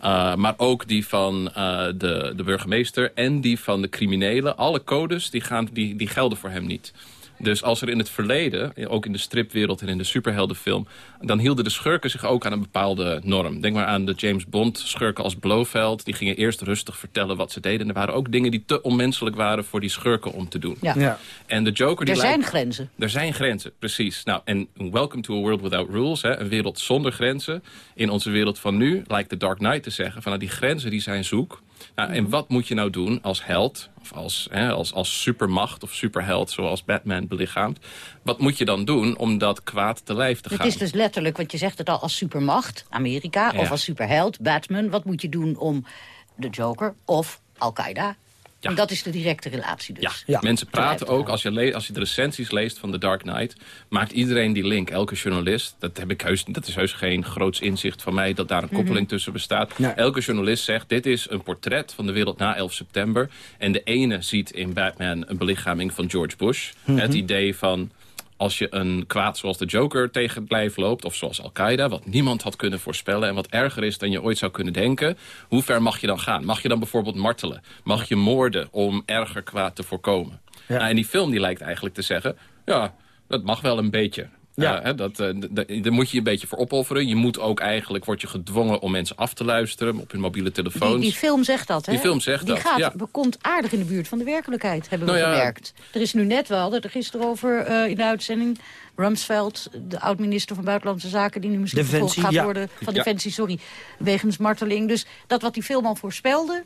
Uh, maar ook die van uh, de, de burgemeester en die van de criminelen. Alle codes die, gaan, die, die gelden voor hem niet. Dus als er in het verleden, ook in de stripwereld en in de superheldenfilm... dan hielden de schurken zich ook aan een bepaalde norm. Denk maar aan de James Bond schurken als Blofeld. Die gingen eerst rustig vertellen wat ze deden. En er waren ook dingen die te onmenselijk waren voor die schurken om te doen. Ja. Ja. En de Joker... Die Er zijn lijkt- grenzen. er zijn grenzen, precies. Nou, en welcome to a world without rules. Hè, een wereld zonder grenzen. In onze wereld van nu lijkt de Dark Knight te zeggen... van nou, die grenzen die zijn zoek. Nou, en wat moet je nou doen als held? Of als, hè, als, als supermacht of superheld, zoals Batman belichaamt. Wat moet je dan doen om dat kwaad te lijf te gaan? Het is dus letterlijk, want je zegt het al als supermacht, Amerika, Ja. of als superheld, Batman. Wat moet je doen om de Joker of Al-Qaeda? En dat is de directe relatie dus. Mensen praten ook, als je, als je de recensies leest van The Dark Knight... maakt iedereen die link, elke journalist... dat, heb ik heus, dat is heus geen groots inzicht van mij... dat daar een koppeling Mhm. tussen bestaat. Elke journalist zegt, dit is een portret van de wereld na 11 september. En de ene ziet in Batman een belichaming van George Bush. Mhm. Het idee van... Als je een kwaad zoals de Joker tegen het lijf loopt... of zoals Al-Qaeda, wat niemand had kunnen voorspellen... en wat erger is dan je ooit zou kunnen denken... hoe ver mag je dan gaan? Mag je dan bijvoorbeeld martelen? Mag je moorden om erger kwaad te voorkomen? Nou, en die film die lijkt eigenlijk te zeggen... ja, dat mag wel een beetje. Ja. hè, dat, eh, daar moet je je een beetje voor opofferen. Je moet ook eigenlijk, word je gedwongen om mensen af te luisteren... op hun mobiele telefoons. Die, die film zegt dat, hè? Die film zegt die dat, gaat, ja. komt aardig in de buurt van de werkelijkheid, hebben we Nou ja. gemerkt. Er is nu net wel, het er gisteren over eh, in de uitzending... Rumsfeld, de oud-minister van Buitenlandse Zaken... die nu misschien Defensie, vervolgd gaat ja. worden... van Ja. Defensie, sorry, wegens marteling. Dus dat wat die film al voorspelde...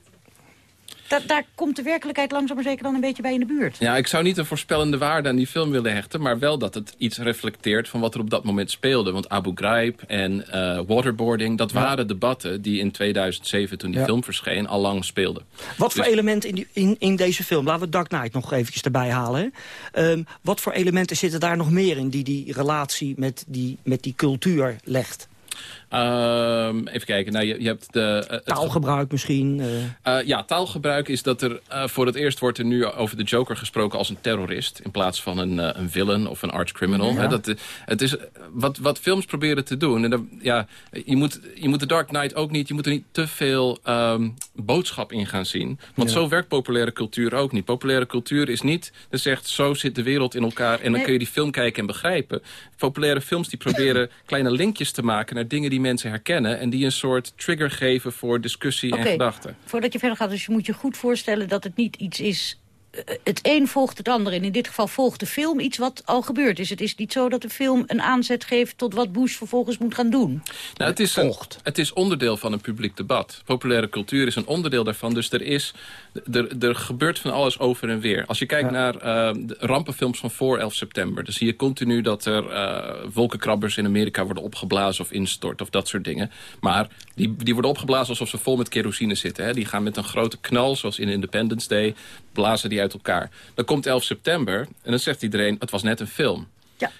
da- daar komt de werkelijkheid langzaam maar zeker dan een beetje bij in de buurt. Ja, ik zou niet een voorspellende waarde aan die film willen hechten... maar wel dat het iets reflecteert van wat er op dat moment speelde. Want Abu Ghraib en eh, waterboarding... dat Ja. waren debatten die in 2007, toen die Ja. film verscheen... al lang speelden. Wat voor Dus- elementen in, die, in, in deze film? Laten we Dark Knight nog eventjes erbij halen. hè. Ehm, wat voor elementen zitten daar nog meer in... die die relatie met die, met die cultuur legt? Ehm, even kijken, nou, je, je hebt de... eh, Taalgebruik misschien? eh. Eh, ja, taalgebruik is dat er voor het eerst wordt er nu over de Joker gesproken als een terrorist. In plaats van een, een villain of een arch-criminal. Hè, Ja. dat, het is wat, wat films proberen te doen. En dan, ja, je, moet, je moet de Dark Knight ook niet... Je moet er niet te veel ehm, boodschap in gaan zien. Want Ja. zo werkt populaire cultuur ook niet. Populaire cultuur is niet... Dat zegt, zo zit de wereld in elkaar. En dan Nee. kun je die film kijken en begrijpen. Populaire films die proberen kleine linkjes te maken... naar dingen die mensen herkennen. En die een soort trigger geven voor discussie en gedachten. Voordat je verder gaat, dus je moet je goed voorstellen dat het niet iets is... eh, Het een volgt het ander. En in dit geval volgt de film iets wat al gebeurd is. Het is niet zo dat de film een aanzet geeft tot wat Bush vervolgens moet gaan doen. Nou, het, is een, het is onderdeel van een publiek debat. Populaire cultuur is een onderdeel daarvan. Dus er, is, er, er gebeurt van alles over en weer. Als je kijkt naar eh, de rampenfilms van voor 11 september... dan zie je continu dat er eh, wolkenkrabbers in Amerika worden opgeblazen... of instort of dat soort dingen. Maar die, die worden opgeblazen alsof ze vol met kerosine zitten. Hè. Die gaan met een grote knal, zoals in Independence Day... blazen die uit elkaar. Dan komt 11 september en dan zegt iedereen... het was net een film.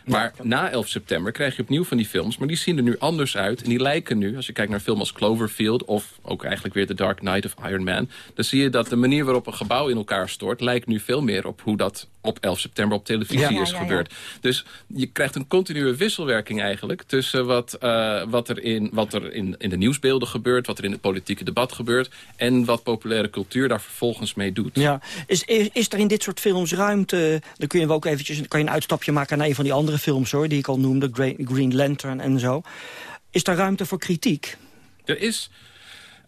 Maar na 11 september krijg je opnieuw van die films... maar die zien er nu anders uit. En die lijken nu, als je kijkt naar een film als Cloverfield... of ook eigenlijk weer The Dark Knight of Iron Man... dan zie je dat de manier waarop een gebouw in elkaar stort... lijkt nu veel meer op hoe dat op 11 september op televisie Ja. is Ja, ja, ja. gebeurd. Dus je krijgt een continue wisselwerking eigenlijk... tussen wat, eh, wat er, in, wat er in, in de nieuwsbeelden gebeurt... wat er in het politieke debat gebeurt... en wat populaire cultuur daar vervolgens mee doet. Ja. Is, is, is er in dit soort films ruimte... dan kun je ook eventjes kan je een uitstapje maken naar een van die andere films... hoor, die ik al noemde, Green, Green Lantern en zo. Is daar ruimte voor kritiek? Er is...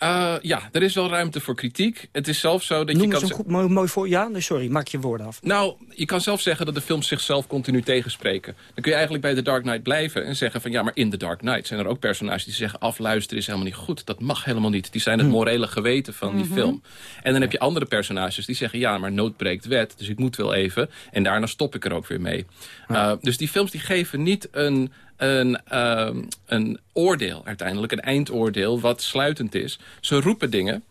eh, ja, er is wel ruimte voor kritiek. Het is zelfs zo dat Noem je kan... eens een ze- goed, mooi, mooi voor... Ja, nee, sorry, maak je woorden af. Nou, je kan zelf zeggen dat de films zichzelf continu tegenspreken. Dan kun je eigenlijk bij The Dark Knight blijven en zeggen van... ja, maar in The Dark Knight zijn er ook personages die zeggen... afluisteren is helemaal niet goed. Dat mag helemaal niet. Die zijn het morele geweten van die Mhm. film. En dan heb je andere personages die zeggen... ja, maar nood breekt wet, dus ik moet wel even. En daarna stop ik er ook weer mee. Uh, dus die films die geven niet een... Een, ehm, een oordeel uiteindelijk, een eindoordeel wat sluitend is. Ze roepen dingen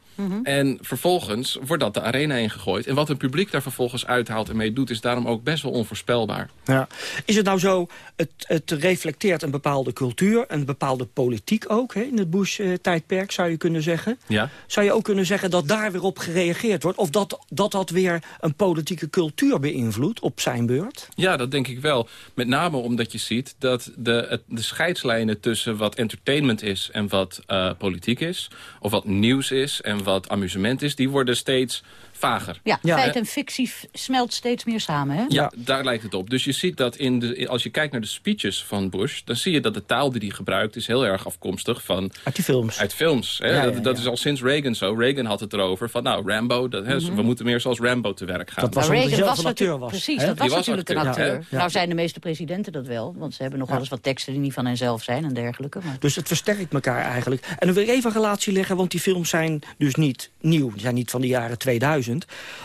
en vervolgens wordt dat de arena ingegooid. En wat een publiek daar vervolgens uithaalt en mee doet... is daarom ook best wel onvoorspelbaar. Ja. Is het nou zo, het, het reflecteert een bepaalde cultuur... een bepaalde politiek ook, hè, in het Bush-tijdperk, zou je kunnen zeggen? Ja. Zou je ook kunnen zeggen dat daar weer op gereageerd wordt? Of dat dat, dat weer een politieke cultuur beïnvloedt op zijn beurt? Ja, dat denk ik wel. Met name omdat je ziet dat de, de scheidslijnen tussen wat entertainment is... en wat eh, politiek is, of wat nieuws is... en wat amusement is... die worden steeds vager. Ja, Ja. feit en fictie smelt steeds meer samen, hè? Ja, daar lijkt het op. Dus je ziet dat in de, als je kijkt naar de speeches van Bush... dan zie je dat de taal die hij gebruikt is heel erg afkomstig van... Uit die films. Uit films. Hè? Ja, ja, dat dat is al sinds Reagan zo. Reagan had het erover van, nou, Rambo, dat, hè, Mhm. we moeten meer zoals Rambo te werk gaan. Dat was Reagan zelf was een acteur natuurlijk- was. Precies, hè? dat was natuurlijk een acteur, acteur. ja. Nou zijn de meeste presidenten dat wel. Want ze hebben nog wel eens wat teksten die niet van henzelf zijn en dergelijke. Maar... Dus het versterkt elkaar eigenlijk. En dan wil ik even een relatie leggen, want die films zijn dus niet nieuw. Die zijn niet van de jaren 2000.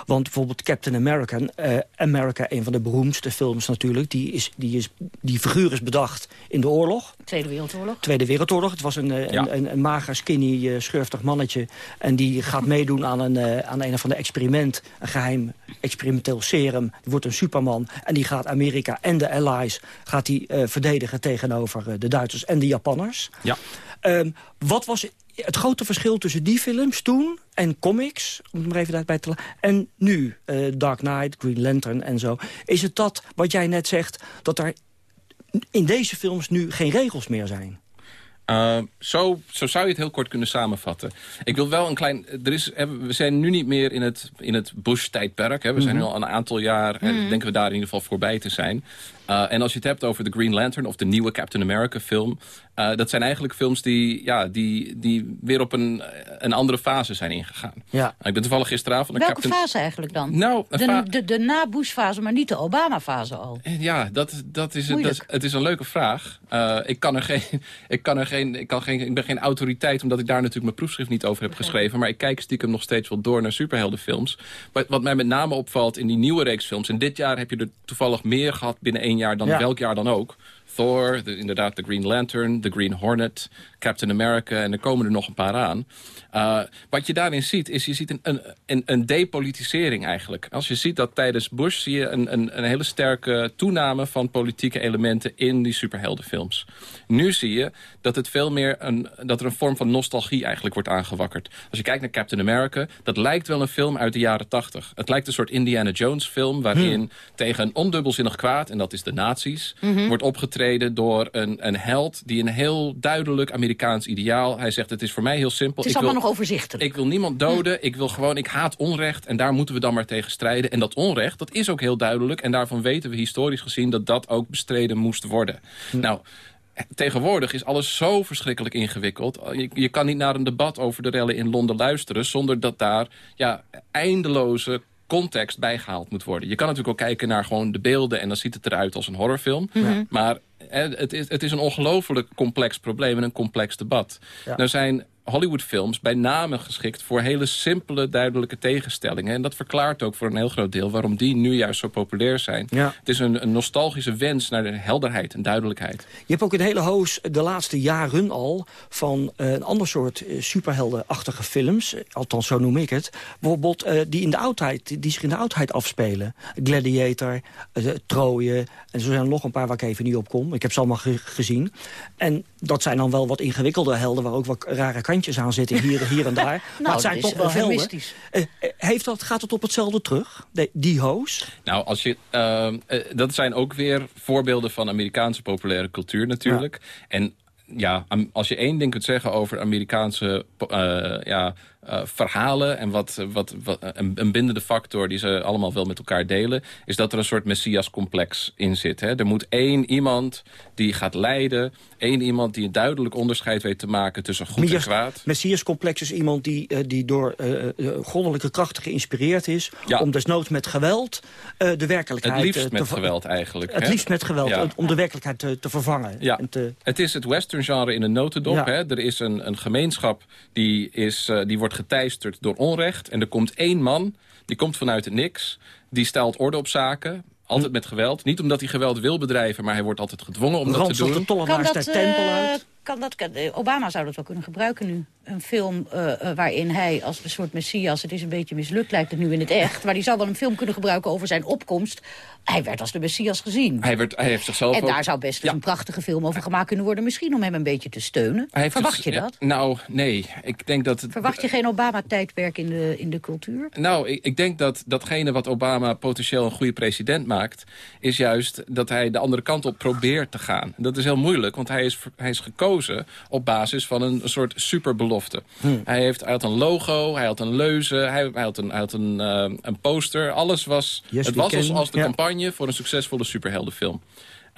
Want bijvoorbeeld Captain America, eh, America een van de beroemdste films natuurlijk... Die, is, die, is, die figuur is bedacht in de oorlog. Tweede Wereldoorlog. Tweede Wereldoorlog. Het was een, eh, Ja. een, een, een mager, skinny, eh, schurftig mannetje. En die gaat meedoen aan een, eh, aan een of ander experiment. Een geheim experimenteel serum. Die wordt een superman. En die gaat Amerika en de allies gaat die, eh, verdedigen tegenover eh, de Duitsers en de Japanners. Ja. Ehm, wat was het grote verschil tussen die films toen en comics, om het maar even daarbij te laten, en nu, eh, Dark Knight, Green Lantern en zo. Is het dat wat jij net zegt, dat er in deze films nu geen regels meer zijn? Uh, zo, zo zou je het heel kort kunnen samenvatten. Ik wil wel een klein... Er is, hè, we zijn nu niet meer in het, in het Bush-tijdperk. hè. We zijn nu Mhm. al een aantal jaar... en Mhm. denken we daar in ieder geval voorbij te zijn. Uh, en als je het hebt over de Green Lantern... of de nieuwe Captain America film... uh, dat zijn eigenlijk films die, ja, die, die weer op een, een andere fase zijn ingegaan. Ja. Ik ben toevallig gisteravond... een Welke Captain... fase eigenlijk dan? Nou, de, fa- de, de na-Bush-fase, maar niet de Obama-fase al. Ja, dat, dat is, het, dat Moeilijk. is, het is een leuke vraag. Ik, kan er geen, ik, kan er geen, ik, kan geen, ik ben geen autoriteit, omdat ik daar natuurlijk mijn proefschrift niet over heb geschreven. Maar ik kijk stiekem nog steeds wel door naar superheldenfilms. Wat, wat mij met name opvalt in die nieuwe reeks films... en dit jaar heb je er toevallig meer gehad binnen één jaar dan Ja. welk jaar dan ook... Thor, de, inderdaad de Green Lantern, de Green Hornet, Captain America... en er komen er nog een paar aan. Uh, wat je daarin ziet, is je ziet een, een, een, een depolitisering eigenlijk. Als je ziet dat tijdens Bush zie je een, een, een hele sterke toename... van politieke elementen in die superheldenfilms. Nu zie je dat, het veel meer een, dat er een vorm van nostalgie eigenlijk wordt aangewakkerd. Als je kijkt naar Captain America, dat lijkt wel een film uit de jaren tachtig. Het lijkt een soort Indiana Jones film... waarin Hmm. tegen een ondubbelzinnig kwaad, en dat is de nazi's... Mhm. wordt opgetreden door een, een held die een heel duidelijk Amerikaans ideaal... hij zegt, het is voor mij heel simpel. Het is ik allemaal wil, nog overzichtelijk. Ik wil niemand doden, ik wil gewoon, ik haat onrecht... en daar moeten we dan maar tegen strijden. En dat onrecht, dat is ook heel duidelijk... en daarvan weten we historisch gezien dat dat ook bestreden moest worden. Nou... Tegenwoordig is alles zo verschrikkelijk ingewikkeld. Je, je kan niet naar een debat over de rellen in Londen luisteren... zonder dat daar ja, eindeloze context bijgehaald moet worden. Je kan natuurlijk ook kijken naar gewoon de beelden... en dan ziet het eruit als een horrorfilm. Mhm. Maar het, is, het is een ongelooflijk complex probleem en een complex debat. Ja. Er zijn Hollywoodfilms bij name geschikt voor hele simpele, duidelijke tegenstellingen. En dat verklaart ook voor een heel groot deel waarom die nu juist zo populair zijn. Ja. Het is een, een nostalgische wens naar de helderheid en duidelijkheid. Je hebt ook een hele hoos de laatste jaren al van eh, een ander soort eh, superheldenachtige films. Althans, zo noem ik het. Bijvoorbeeld eh, die, in de oudheid, die zich in de oudheid afspelen. Gladiator, Troje. En zo zijn er nog een paar waar ik even niet op kom. Ik heb ze allemaal ge- gezien. En dat zijn dan wel wat ingewikkelde helden... waar ook wat rare kantjes aan zitten hier, hier en daar. maar Nou, het zijn toch wel helden. eufemistisch. Eh, eh, heeft dat, gaat het op hetzelfde terug, de- die hoos? Nou, als je, uh, uh, dat zijn ook weer voorbeelden van Amerikaanse populaire cultuur natuurlijk. En ja, als je één ding kunt zeggen over Amerikaanse uh, ja, uh, verhalen... en wat, wat, wat een, een, bindende factor die ze allemaal wel met elkaar delen... is dat er een soort Messias-complex in zit. Hè? Er moet één iemand die gaat leiden... één iemand die een duidelijk onderscheid weet te maken tussen goed Messias, en kwaad. Messias-complex is iemand die, uh, die door uh, goddelijke krachten geïnspireerd is... Ja. om desnoods met geweld de werkelijkheid... Het liefst met geweld eigenlijk. Het hè? liefst met geweld, ja. om de werkelijkheid te, te vervangen. Ja. En te... Het is het western-genre in een notendop. Hè? Er is een, een gemeenschap die, is, die wordt geteisterd door onrecht. En er komt één man, die komt vanuit het niks. Die stelt orde op zaken. Altijd met geweld. Niet omdat hij geweld wil bedrijven, maar hij wordt altijd gedwongen om dat te doen. De kan dat, uh, tempel uit? Kan dat, Obama zou dat wel kunnen gebruiken nu. Een film uh, uh, waarin hij als een soort messias... het is een beetje mislukt, lijkt het nu in het echt... maar die zou wel een film kunnen gebruiken over zijn opkomst. Hij werd als de messias gezien. Hij, werd, hij heeft zichzelf En ook... daar zou best ja. een prachtige film over gemaakt kunnen worden. Misschien om hem een beetje te steunen. Verwacht het, je dat? Nou, nee. Ik denk dat het, Verwacht je geen Obama-tijdperk in de, in de cultuur? Nou, ik, ik denk dat datgene wat Obama potentieel een goede president maakt... is juist dat hij de andere kant op probeert te gaan. Dat is heel moeilijk, want hij is, hij is gekozen gekozen op basis van een, soort superbelofte. Hij, heeft, hij had een logo, hij had een leuze, hij, hij had, een, hij had een, eh, een poster. Alles was, Yes, het was als, de Ja. campagne voor een succesvolle superheldenfilm.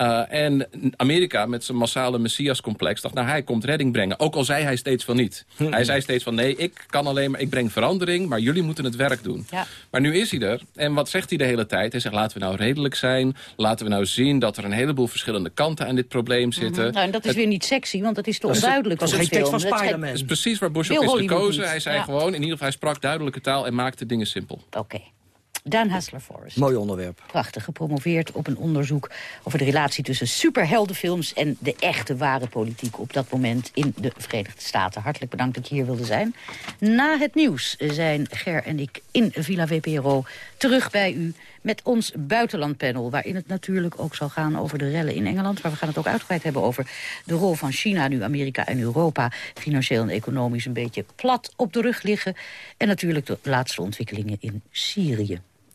Uh, en Amerika met zijn massale messiascomplex dacht, nou hij komt redding brengen. Ook al zei hij steeds van niet. Hij zei steeds van nee, ik kan alleen maar, ik breng verandering, maar jullie moeten het werk doen. Ja. Maar nu is hij er. En wat zegt hij de hele tijd? Hij zegt laten we nou redelijk zijn. Laten we nou zien dat er een heleboel verschillende kanten aan dit probleem zitten. Nou, en dat is Het- weer niet sexy, want dat is te onduidelijk. dat is de tekst van Dat is Spider-Man. Dat is precies waar Bush op is gekozen. Hij zei Ja. gewoon, in ieder geval, hij sprak duidelijke taal en maakte dingen simpel. Oké. Dan Hassler Forrest. Mooi onderwerp. Prachtig, gepromoveerd op een onderzoek over de relatie tussen superheldenfilms en de echte ware politiek op dat moment in de Verenigde Staten. Hartelijk bedankt dat je hier wilde zijn. Na het nieuws zijn Ger en ik in Villa VPRO terug bij u met ons buitenlandpanel, waarin het natuurlijk ook zal gaan over de rellen in Engeland, maar we gaan het ook uitgebreid hebben over de rol van China, nu Amerika en Europa financieel en economisch een beetje plat op de rug liggen. En natuurlijk de laatste ontwikkelingen in Syrië.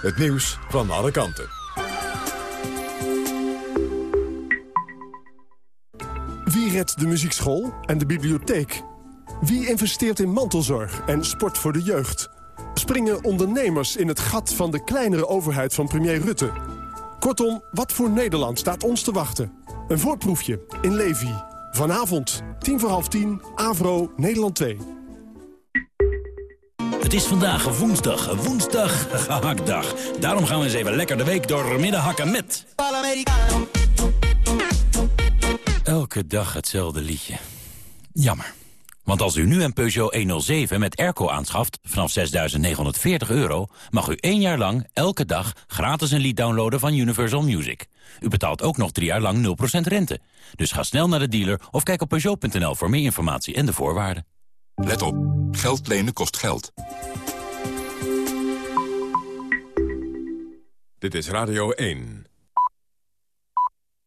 Het nieuws van alle kanten. Wie redt de muziekschool en de bibliotheek? Wie investeert in mantelzorg en sport voor de jeugd? Springen ondernemers in het gat van de kleinere overheid van premier Rutte? Kortom, wat voor Nederland staat ons te wachten? Een voorproefje in Levi. Vanavond, tien voor half tien, Avro, Nederland 2. Het is vandaag woensdag, woensdag gehaktdag. Daarom gaan we eens even lekker de week door midden hakken met... Elke dag hetzelfde liedje. Jammer. Want als u nu een Peugeot 107 met airco aanschaft vanaf 6.940 euro... mag u één jaar lang elke dag gratis een lied downloaden van Universal Music. U betaalt ook nog drie jaar lang 0% rente. Dus ga snel naar de dealer of kijk op Peugeot.nl voor meer informatie en de voorwaarden. Let op, geld lenen kost geld. Dit is Radio 1.